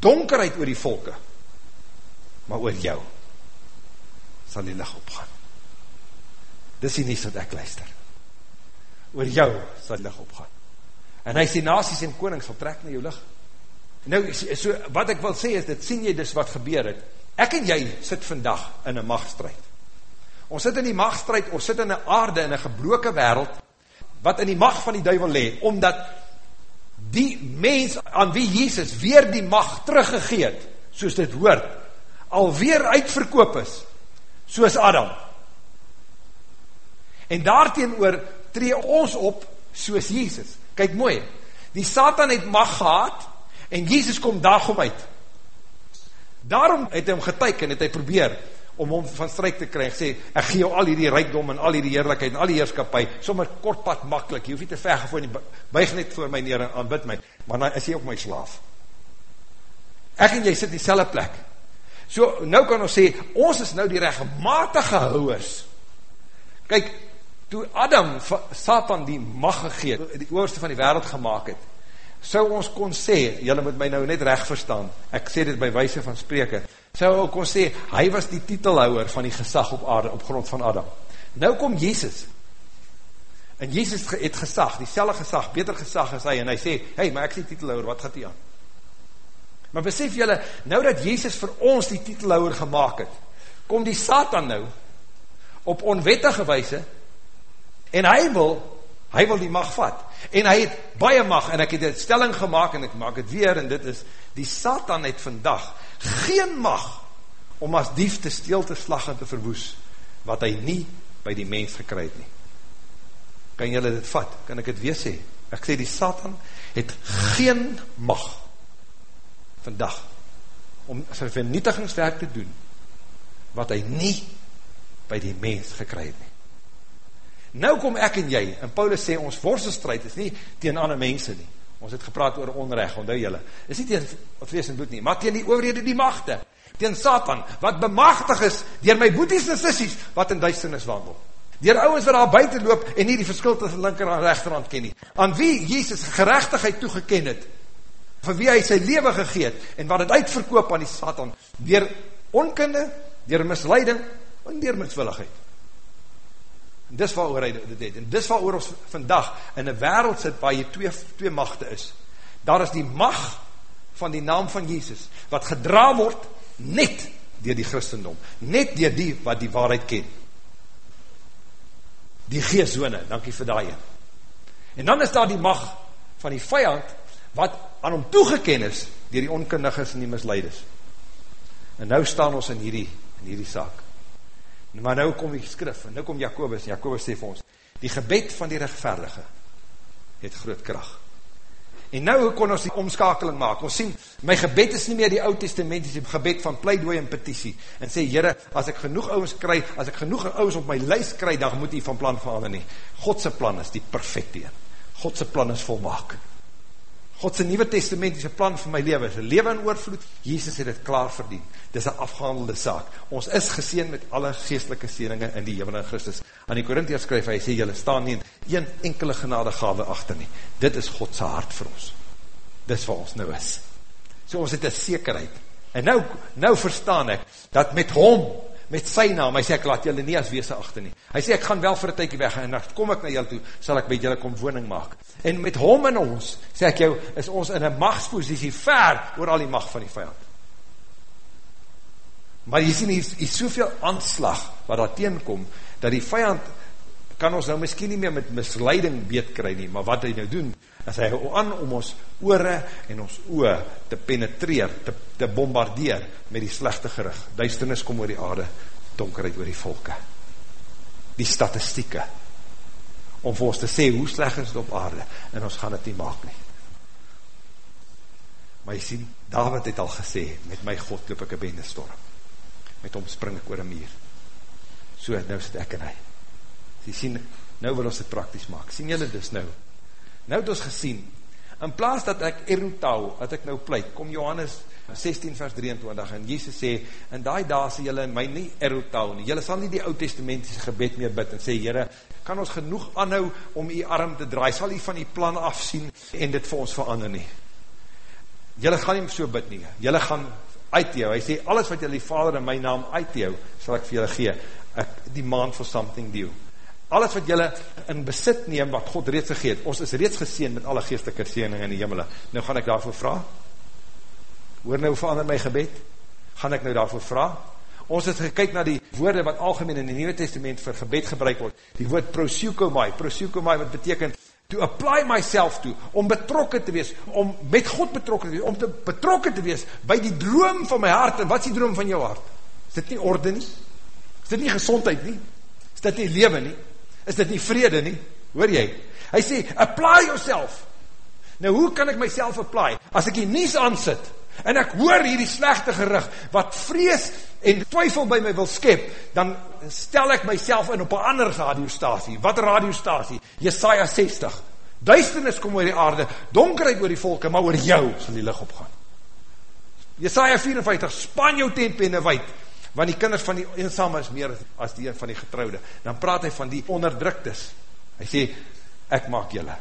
Donkerheid oor die volke. Maar oor jou sal die licht opgaan. Dis die nies wat ek luister. oor jou sal lig opgaan. En hy sê, nasies en konings sal trek na jou lig. Nou, so, wat ek wil sê is, dit sien jy dus wat gebeur het. Ek en jy sit vandag in een machtstrijd. Ons sit in die machtstrijd, ons sit in een aarde, in een gebroke wereld, wat in die macht van die duivel lee, omdat die mens aan wie Jezus weer die macht teruggegeet, soos dit hoort, alweer uitverkoop is, soos Adam. En daarteen oor tree ons op soos Jesus. Kyk mooi, die Satan het mag gehad en Jesus kom daarom uit. Daarom het hy hom getuik en het hy probeer om hom van strijk te krijg, sê, ek gee jou al die rijkdom en al die heerlijkheid en al die heerskapie, sommer kort pad makkelijk, jy hoef nie te veg voor nie, buig net voor my neer en aanbid my, maar dan is jy ook my slaaf. Ek en jy sit die selle plek. So, nou kan ons sê, ons is nou die rechtmatige houwers. Kyk, toe Adam Satan die mag gegeet, die oorste van die wereld gemaakt het, sou ons kon sê, jylle moet my nou net recht verstaan, ek sê dit by wijse van spreken, sou ons kon sê, hy was die titelhouwer van die gesag op aarde, op grond van Adam. Nou kom Jezus, en Jezus het gesag, die selle gesag, beter gesag as hy, en hy sê, hey, maar ek is die titelhouwer, wat gaat hy aan? Maar besef jylle, nou dat Jezus vir ons die titelhouwer gemaakt het, kom die Satan nou, op onwettige wijse, en hy wil, hy wil die mag vat, en hy het baie mag, en ek het het stelling gemaakt, en ek maak het weer, en dit is, die Satan het vandag, geen mag, om as dief te steel te slag en te verwoes, wat hy nie by die mens gekryd nie. Kan jylle dit vat? Kan ek het weer sê? Ek sê die Satan het geen mag, vandag, om sy vernietigingswerk te doen, wat hy nie by die mens gekryd nie. Nou kom ek en jy, en Paulus sê, ons worstelstrijd is nie tegen ander mense nie. Ons het gepraat oor onrecht, onthou jylle. is nie tegen vlees en bloed nie, maar tegen die overhede die machte, tegen Satan, wat bemachtig is, dier my boeties en sissies, wat in duisternis wandel. Dier ouwens wat daar buiten loop, en nie die verskil tussen linker en rechterhand ken nie. Aan wie Jezus gerechtigheid toegeken het, van wie hy sy leven gegeet, en wat het uitverkoop aan die Satan, dier onkunde, dier misleiding, en dier miswilligheid. En dis wat oor hy dit het. En dis wat oor ons vandag in een wereld sit waar jy twee, twee machte is. Daar is die mag van die naam van Jesus, wat gedra word net dier die Christendom. Net dier die wat die waarheid ken. Die geestzone, dankie vir daai. En dan is daar die mag van die vijand, wat aan hom toegeken is, dier die onkundiges en die misleiders. En nou staan ons in hierdie, in hierdie saak. Maar nou kom die skrif, en nou kom Jacobus, en Jacobus sê vir ons, die gebed van die rechtvaardige het groot kracht. En nou kon ons die omskakeling maak, ons sien, my gebed is nie meer die oud testamentiese gebed van pleidooi en petitie, en sê, jyre, as ek genoeg ouwens kry, as ek genoeg ouwens op my lijst kry, dan moet die van plan verander nie. Godse plan is die perfecte een. Godse plan is volmaak. Godse nieuwe testamentiese plan vir my leven is een leven in oorvloed. Jezus het het klaar verdien. Dit is een afgehandelde saak. Ons is geseen met alle geestelike seeninge in die Hevel in Christus. Aan die Korinthians skryf hy, sê, jylle staan nie in een enkele genadegave achter nie. Dit is Godse hart vir ons. Dit is wat ons nou is. So ons het een zekerheid. En nou, nou verstaan ek, dat met hom, met sy naam, hy sê, ek laat julle nie as wees achter nie. Hy sê, ek gaan wel vir een tykie weg, en dan kom ek na julle toe, sal ek met julle kom woning maak. En met hom en ons, sê ek jou, is ons in een machtspositie ver, oor al die macht van die vijand. Maar jy sien, hier is soveel aanslag, wat daar teenkom, dat die vijand, kan ons nou miskien nie meer met misleiding beet kry nie, maar wat hy nou doen, is hy aan om ons oore en ons oe te penetreer, te, te bombardeer met die slechte gerig. Duisternis kom oor die aarde, donkerheid oor die volke. Die statistieke, om vir ons te sê, hoe slecht is het op aarde, en ons gaan het nie maak nie. Maar jy sien, David het al gesê, met my God loop ek een bende storm. Met hom spring ek oor een muur. So, nou sit ek en hy. Jy sien, nou wil ons dit praktisch maak. Sien jylle dus nou, Nou het ons gesien, in plaas dat ek erotau, dat ek nou pleit, kom Johannes 16 vers 23, en Jesus sê, in die dag sê jylle my nie erotau nie, jylle sal nie die oud testamentiese gebed meer bid, en sê, jyre, kan ons genoeg anhou om die arm te draai, sal jy van die plan afsien, en dit vir ons verander nie. Jylle gaan nie so bid nie, jylle gaan uit jou, hy sê, alles wat jylle die vader in my naam uit jou, sal ek vir jylle gee, ek, die man for something deal, alles wat jylle in besit neem, wat God reeds gegeet, ons is reeds geseen met alle geestelike seening in die jimmele, nou gaan ek daarvoor vraag, hoor nou verander my gebed, gaan ek nou daarvoor vraag, ons het gekyk na die woorde wat algemeen in die Nieuwe Testament vir gebed gebruik word, die woord prosukomai, prosukomai wat betekent, to apply myself to, om betrokken te wees, om met God betrokken te wees, om te betrokken te wees, by die droom van my hart, en wat is die droom van jou hart? Is dit nie orde nie? Is dit nie gezondheid nie? Is dit nie leven nie? Is dit nie vrede nie, hoor jy? Hy sê, apply yourself. Nou hoe kan ek myself apply? As ek die nies aansit, en ek hoor hierdie slechte gerig, wat vrees en twyfel by my wil skep, dan stel ek myself in op een ander radiostasie. Wat radiostasie? Jesaja 60. Duisternis kom oor die aarde, donkerheid oor die volke, maar oor jou sal die licht opgaan. Jesaja 54, span jou tempene wijd, want die kinders van die eensame is meer as die van die getrouwde, dan praat hy van die onderdruktes, hy sê, ek maak julle,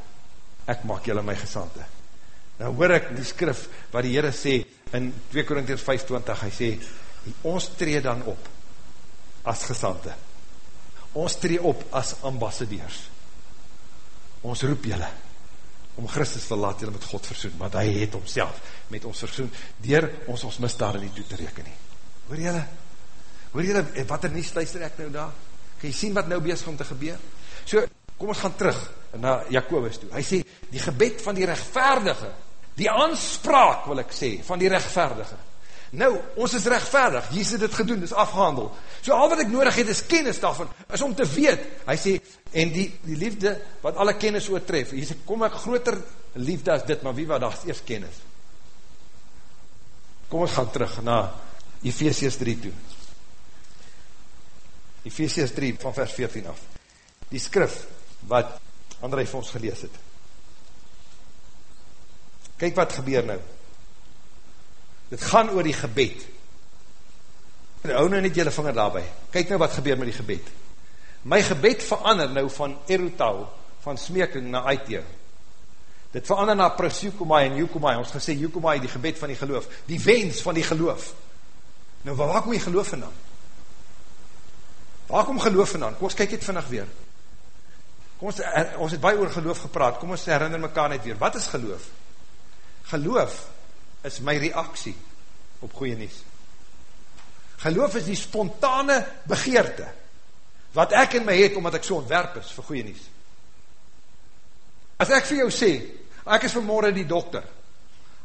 ek maak julle my gesante, nou hoor ek die skrif, wat die Heere sê, in 2 Korinthus 5.20, hy sê, ons tree dan op, as gesante, ons tree op as ambassadeurs, ons roep julle, om Christus te laat julle met God versoen, want hy het homself met ons versoen, dier ons ons misdaad nie toe te reken nie, hoor julle, Hoor jylle, eh, wat er nie sluister ek nou daar? Kan jy sien wat nou bezig om te gebeur? So, kom ons gaan terug na Jacobus toe. Hy sê, die gebed van die rechtvaardige, die aanspraak wil ek sê, van die rechtvaardige. Nou, ons is rechtvaardig, Jesus het dit gedoen, dit is afgehandel. So al wat ek nodig het is kennis daarvan, is om te weet. Hy sê, en die, die liefde wat alle kennis oortref, hy sê, kom ek groter liefde as dit, maar wie wat daar is eerst kennis? Kom ons gaan terug na Ephesians 3 toe. Ephesians 3 van vers 14 af. Die skrif wat André vir ons gelees het. Kyk wat gebeur nou. Dit gaan oor die gebed. En hou nou net jylle vinger daarby. Kyk nou wat gebeur met die gebed. My gebed verander nou van erotau, van smeking na uitdeel. Dit verander na prosukomai en jukomai. Ons gesê jukomai, die gebed van die geloof. Die wens van die geloof. Nou waar kom die geloof vandaan? Waar kom geloof vandaan? Kom ons kyk dit vannig weer. Kom ons, eh, ons het baie oor geloof gepraat, kom ons herinner mekaar net weer. Wat is geloof? Geloof is my reaksie op goeie nies. Geloof is die spontane begeerte, wat ek in my het, omdat ek so ontwerp is vir goeie nies. As ek vir jou sê, ek is vanmorgen die dokter,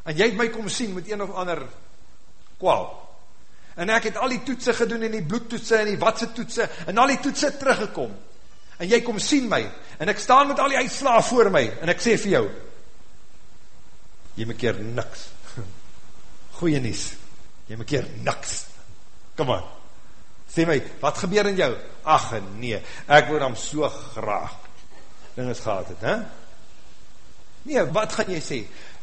en jy het my kom sien met een of ander kwaal, en ek het al die toetsen gedoen en die bloedtoetsen en die watse toetsen en al die toetsen teruggekom. En jy kom sien my en ek staan met al die uitslaaf voor my en ek sê vir jou jy my keer niks. [LAUGHS] Goeie nies jy my keer niks. Kom aan. Sê my, wat gebeur in jou? Ach nee, ek word hem so graag. Ding is gehad het he? nee, wat gaan jy sê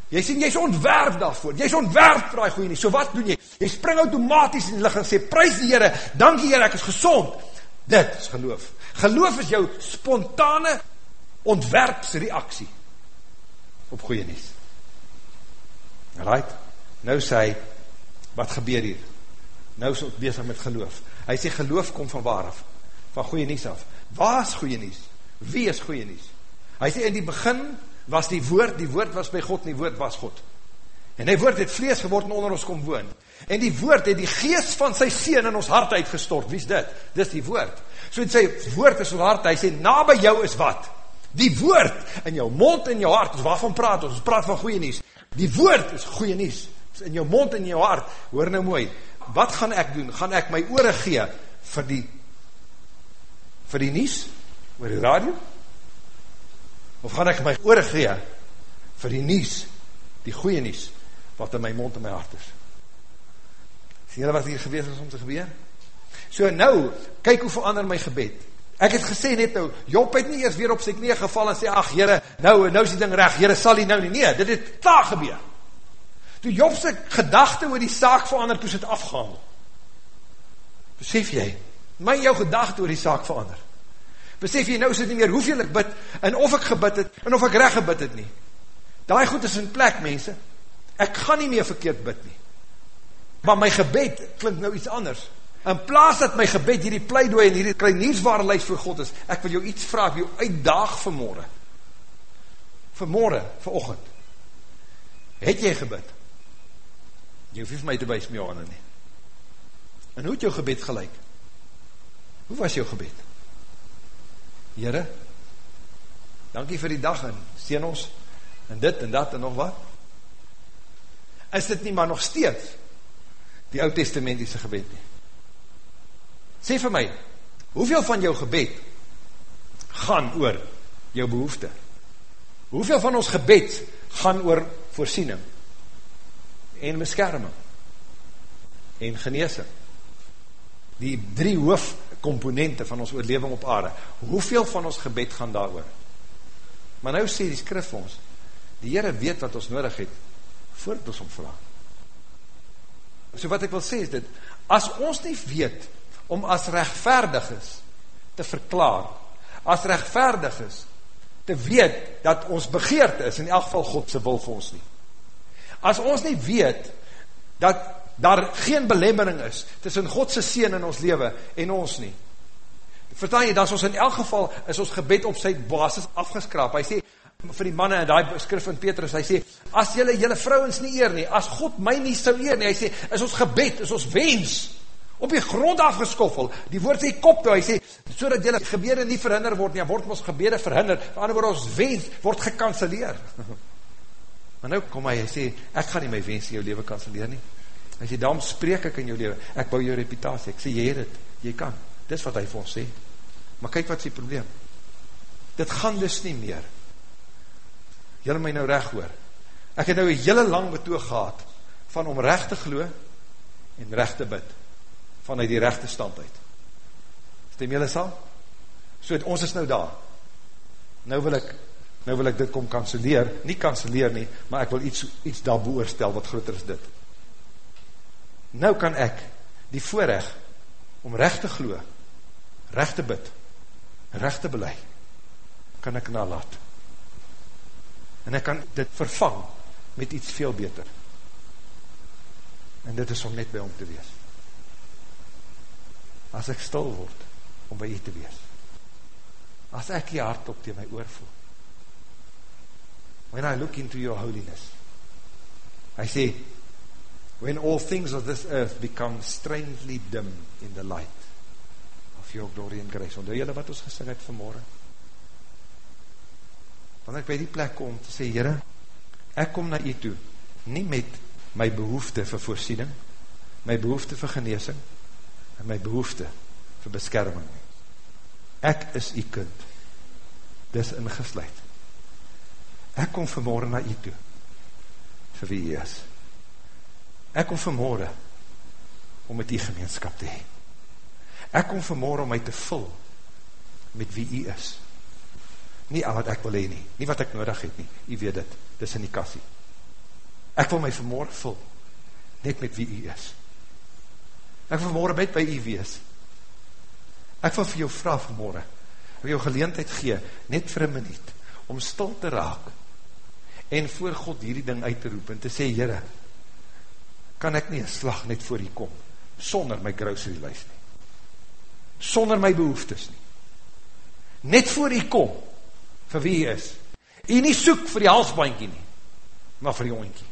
Jy sien, jy is ontwerp daarvoor, jy is ontwerp vir die goeie nie, so wat doen jy? Jy spring automatisch in die licht en sê, prijs die Heere, dankie Heere, ek is gezond. Dit is geloof. Geloof is jou spontane ontwerpsreaksie op goeie nies. Right? Nou sê hy, wat gebeur hier? Nou is ons bezig met geloof. Hy sê, geloof kom van waar af? Van goeie nies af. Waar is goeie nies? Wie is goeie nies? Hy sê, in die begin was die woord, die woord was by God, die woord was God. En die woord het vlees geword en onder ons kom woon. En die woord het die geest van sy seen in ons hart uitgestort. Wie is dit? Dit is die woord. So het sy woord is ons hart, hy sê, na by jou is wat? Die woord in jou mond en jou hart, waarvan praat ons? Ons praat van goeie nies. Die woord is goeie nies. In jou mond en jou hart, hoor nou mooi, wat gaan ek doen? Gaan ek my oore gee vir die vir die nies? Oor die radio? Of gaan ek my oor gee vir die nies, die goeie nies, wat in my mond en my hart is. Sien julle wat hier gewees is om te gebeur? So nou, kyk hoe verander my gebed. Ek het gesê net nou, Job het nie eers weer op sy knie geval en sê, ach Heere, nou, nou is die ding recht, Heere sal die nou nie, nee, dit het klaar gebeur. Toe Job sy gedachte oor die saak verander, toe sy het afgehandel. Besef jy, my jou gedachte oor die saak verander besef jy nou is het nie meer hoeveel ek bid, en of ek gebid het, en of ek recht gebid het nie. Daai goed is in plek, mense. Ek gaan nie meer verkeerd bid nie. Maar my gebed klink nou iets anders. In plaas dat my gebed hierdie pleidooi en hierdie kleiniersware lijst voor God is, ek wil jou iets vraag, jou uitdaag vanmorgen. Vanmorgen, vanochtend. Het jy gebed? Jy hoef nie vir my te wees met jou handen nie. En hoe het jou gebed gelijk? Hoe was jou gebed? Heere, dankie vir die dag en sien ons en dit en dat en nog wat. Is dit nie maar nog steeds die oud testamentiese gebed nie? Sê vir my, hoeveel van jou gebed gaan oor jou behoefte? Hoeveel van ons gebed gaan oor voorsiening en beskerming en geneesing? Die drie hoofdkomponente van ons oorleving op aarde. Hoeveel van ons gebed gaan daar oor? Maar nou sê die skrif ons, die Heere weet wat ons nodig het, voordat ons omvraag. So wat ek wil sê is dit, as ons nie weet, om as rechtvaardig is, te verklaar, as rechtvaardig is, te weet, dat ons begeerd is, in elk geval Godse wil vir ons nie. As ons nie weet, dat daar geen belemmering is, tussen Godse sien in ons leven, en ons nie, verstaan jy, dat ons in elk geval, is ons gebed op sy basis afgeskraap, hy sê, vir die manne in die skrif van Petrus, hy sê, as jylle jylle vrouwens nie eer nie, as God my nie sou eer nie, hy sê, is ons gebed, is ons wens, op die grond afgeskoffel, die woord sê kop toe, hy sê, so dat jylle gebede nie verhinder word nie, word ons gebede verhinder, van ander woord, ons wens word gekanceleer. [LAUGHS] maar nou kom hy, hy sê, ek gaan nie my wens in jou leven kanceleer nie. Hy sê, daarom spreek ek in jou leven, ek bou jou reputatie, ek sê, jy het het, jy kan. Dis wat hy vir ons sê. Maar kyk wat is die probleem. Dit gaan dus nie meer. Jylle my nou recht hoor. Ek het nou een hele lang betoog gehad, van om recht te glo, en recht te bid vanuit die rechte stand uit. Stem jylle saam? So het, ons is nou daar. Nou wil ek, nou wil ek dit kom kanseleer, nie kanseleer nie, maar ek wil iets, iets daar beoorstel wat groter is dit. Nou kan ek die voorrecht om recht te glo, recht te bid, recht te belei, kan ek nalaat. En ek kan dit vervang met iets veel beter. En dit is om net by hom te wees as ek stil word om by u te wees. As ek die hart op die my oor voel. When I look into your holiness, I say, when all things of this earth become strangely dim in the light of your glory and grace. Ondou jylle wat ons gesing het vanmorgen? Dan ek by die plek kom te sê, Heere, ek kom na u toe, nie met my behoefte vir voorsiening, my behoefte vir geneesing, en my behoefte vir beskerming. Ek is die kind. Dis ingesluid. Ek kom vanmorgen na u toe, vir wie u is. Ek kom vanmorgen om met die gemeenskap te heen. Ek kom vanmorgen om my te vul met wie u is. Nie al wat ek wil heen nie, nie wat ek nodig het nie, u weet dit, dis in die kassie. Ek wil my vanmorgen vul, net met wie u is. Ek wil vanmorgen met by u wees. Ek wil vir jou vraag vanmorgen, wil jou geleentheid gee, net vir een minuut, om stil te raak, en voor God hierdie ding uit te roep, en te sê, Heere, kan ek nie een slag net voor u kom, sonder my grocery lijst nie, sonder my behoeftes nie, net voor u kom, vir wie u is, u nie soek vir die halsbankie nie, maar vir die oinkie,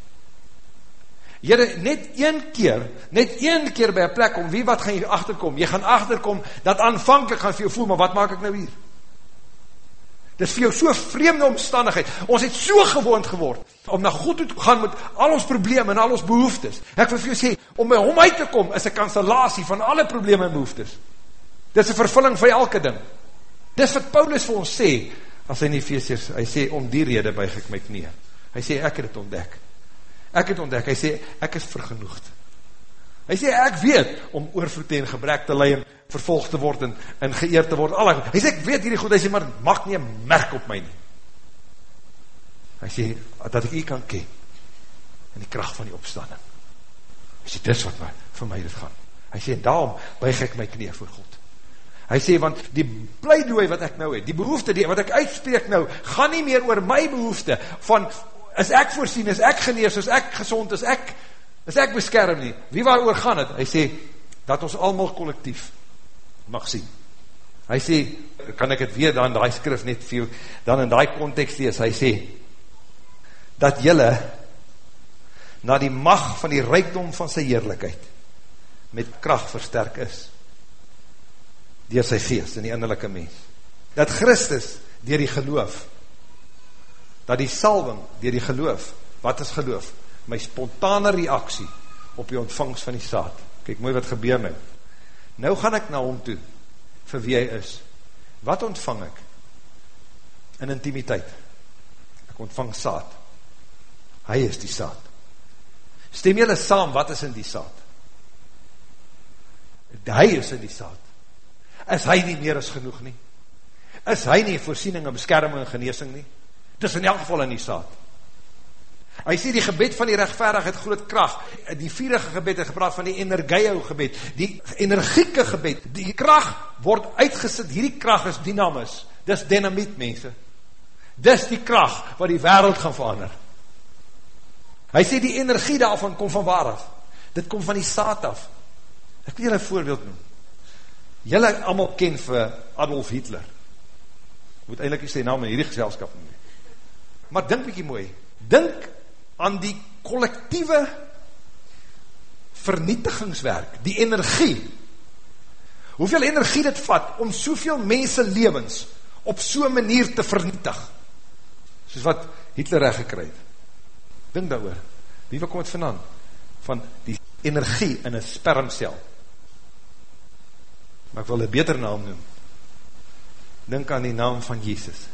Jyre, net een keer, net een keer by een plek om wie wat gaan jy achterkom? Jy gaan achterkom dat aanvankelijk gaan vir jou voel, maar wat maak ek nou hier? Dit is vir jou so vreemde omstandigheid. Ons het so gewoond geword om na God toe te gaan met al ons probleme en al ons behoeftes. Ek wil vir jou sê, om by hom uit te kom is een kancellatie van alle probleme en behoeftes. Dit is een vervulling van elke ding. Dit is wat Paulus vir ons sê, as hy in feestjes, hy sê, om die rede buig ek my knie. Hy sê, ek het het ontdek ek het ontdek, hy sê, ek is vergenoegd. Hy sê, ek weet om oorvloed en gebrek te leid en vervolg te word en, en geëerd te word. Alle, hy sê, ek weet hierdie goed, hy sê, maar mag nie een merk op my nie. Hy sê, dat ek hier kan ken in die kracht van die opstanding. Hy sê, dis wat my, vir my dit gaan. Hy sê, daarom buig ek my knie voor God. Hy sê, want die pleidooi wat ek nou het, die behoefte die, wat ek uitspreek nou, gaan nie meer oor my behoefte van is ek voorsien, is ek genees, is ek gezond, is ek, is ek beskerm nie, wie waar oor gaan het? Hy sê, dat ons allemaal collectief mag sien. Hy sê, kan ek het weer dan die skrif net veel, dan in die context lees, hy sê, dat jylle na die mag van die rijkdom van sy heerlijkheid met kracht versterk is dier sy geest in die innerlijke mens. Dat Christus dier die geloof, dat die salving dier die geloof, wat is geloof? My spontane reaksie op die ontvangst van die saad. Kijk mooi wat gebeur my. Nou gaan ek na hom toe, vir wie hy is. Wat ontvang ek? In intimiteit. Ek ontvang saad. Hy is die saad. Stem jylle saam, wat is in die saad? Hy is in die saad. Is hy nie meer as genoeg nie? Is hy nie voorsiening en beskerming en geneesing nie? Het is in elk geval in die saad. Hy sê die gebed van die rechtvaardig het groot kracht. Die vierige gebed het gepraat van die energieho gebed. Die energieke gebed. Die kracht word uitgesit. Hierdie kracht is dynamis. Dis dynamiet mense. Dis die kracht wat die wereld gaan verander. Hy sê die energie daarvan kom van waar af. Dit kom van die saad af. Ek wil julle voorbeeld noem. Julle allemaal ken vir Adolf Hitler. Moet eindelijk nie sy naam in hierdie geselskap noem. Maar dink bykie mooi. Dink aan die collectieve vernietigingswerk, die energie. Hoeveel energie dit vat om soveel mense levens op so'n manier te vernietig. Soos wat Hitler recht gekryd. Dink daar oor. Wie wat kom het vandaan? Van die energie in een spermcel. Maar ek wil een beter naam noem. Dink aan die naam van Jesus.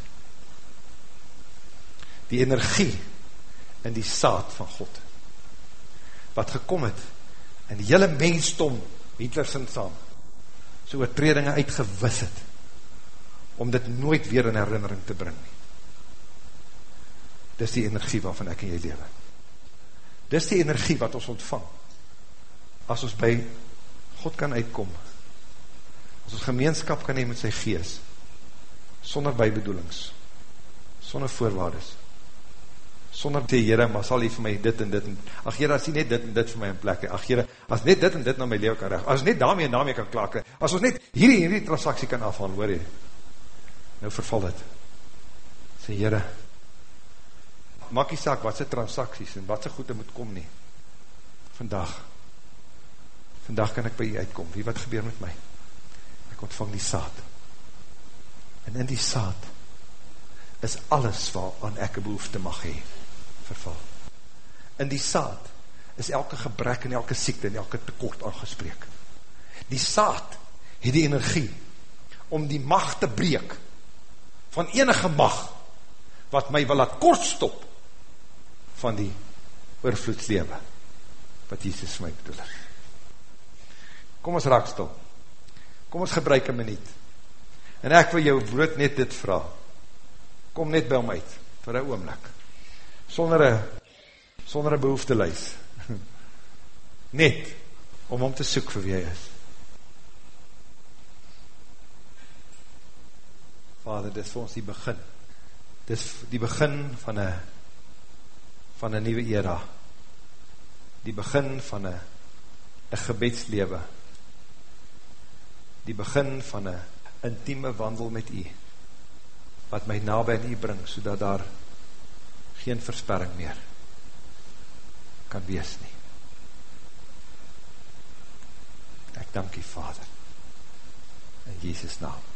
Die energie in die saad van God. Wat gekom het en die hele mensdom Hitler sin saam so oortredinge uitgewis het om dit nooit weer in herinnering te bring nie. Dis die energie waarvan ek in jy lewe. Dis die energie wat ons ontvang as ons by God kan uitkom. As ons gemeenskap kan neem met sy gees sonder bybedoelings, sonder voorwaardes, sonder te Heere, maar sal hy vir my dit en dit, en, ach Heere, as hy net dit en dit vir my in plek, ach Heere, as net dit en dit na my leven kan recht, as net daarmee en daarmee kan klaar as ons net hierdie en hierdie transaksie kan afhaan, hoor jy, nou verval dit, sê Heere, maak die saak, wat sy transaksies, en wat sy goede moet kom nie, vandag, vandag kan ek by jy uitkom, wie wat gebeur met my, ek ontvang die saad, en in die saad, is alles waaraan ek een behoefte mag hee, verval. In die saad is elke gebrek en elke siekte en elke tekort aangespreek. Die saad het die energie om die macht te breek van enige macht wat my wil laat kortstop van die oorvloedslewe wat Jesus vir my bedoel het. Kom ons raak stil. Kom ons gebruik een minuut. En ek wil jou brood net dit vraag. Kom net by hom uit, vir een oomlik sonder een sonder een behoefte lys. [LAUGHS] Net om hom te soek vir wie hy is. Vader, dit is vir ons die begin. Dit is die begin van een van een nieuwe era. Die begin van een een gebedslewe. Die begin van een intieme wandel met u wat my nabij in u bring so daar geen versperring meer kan wees nie. Ek dank die Vader in Jesus naam.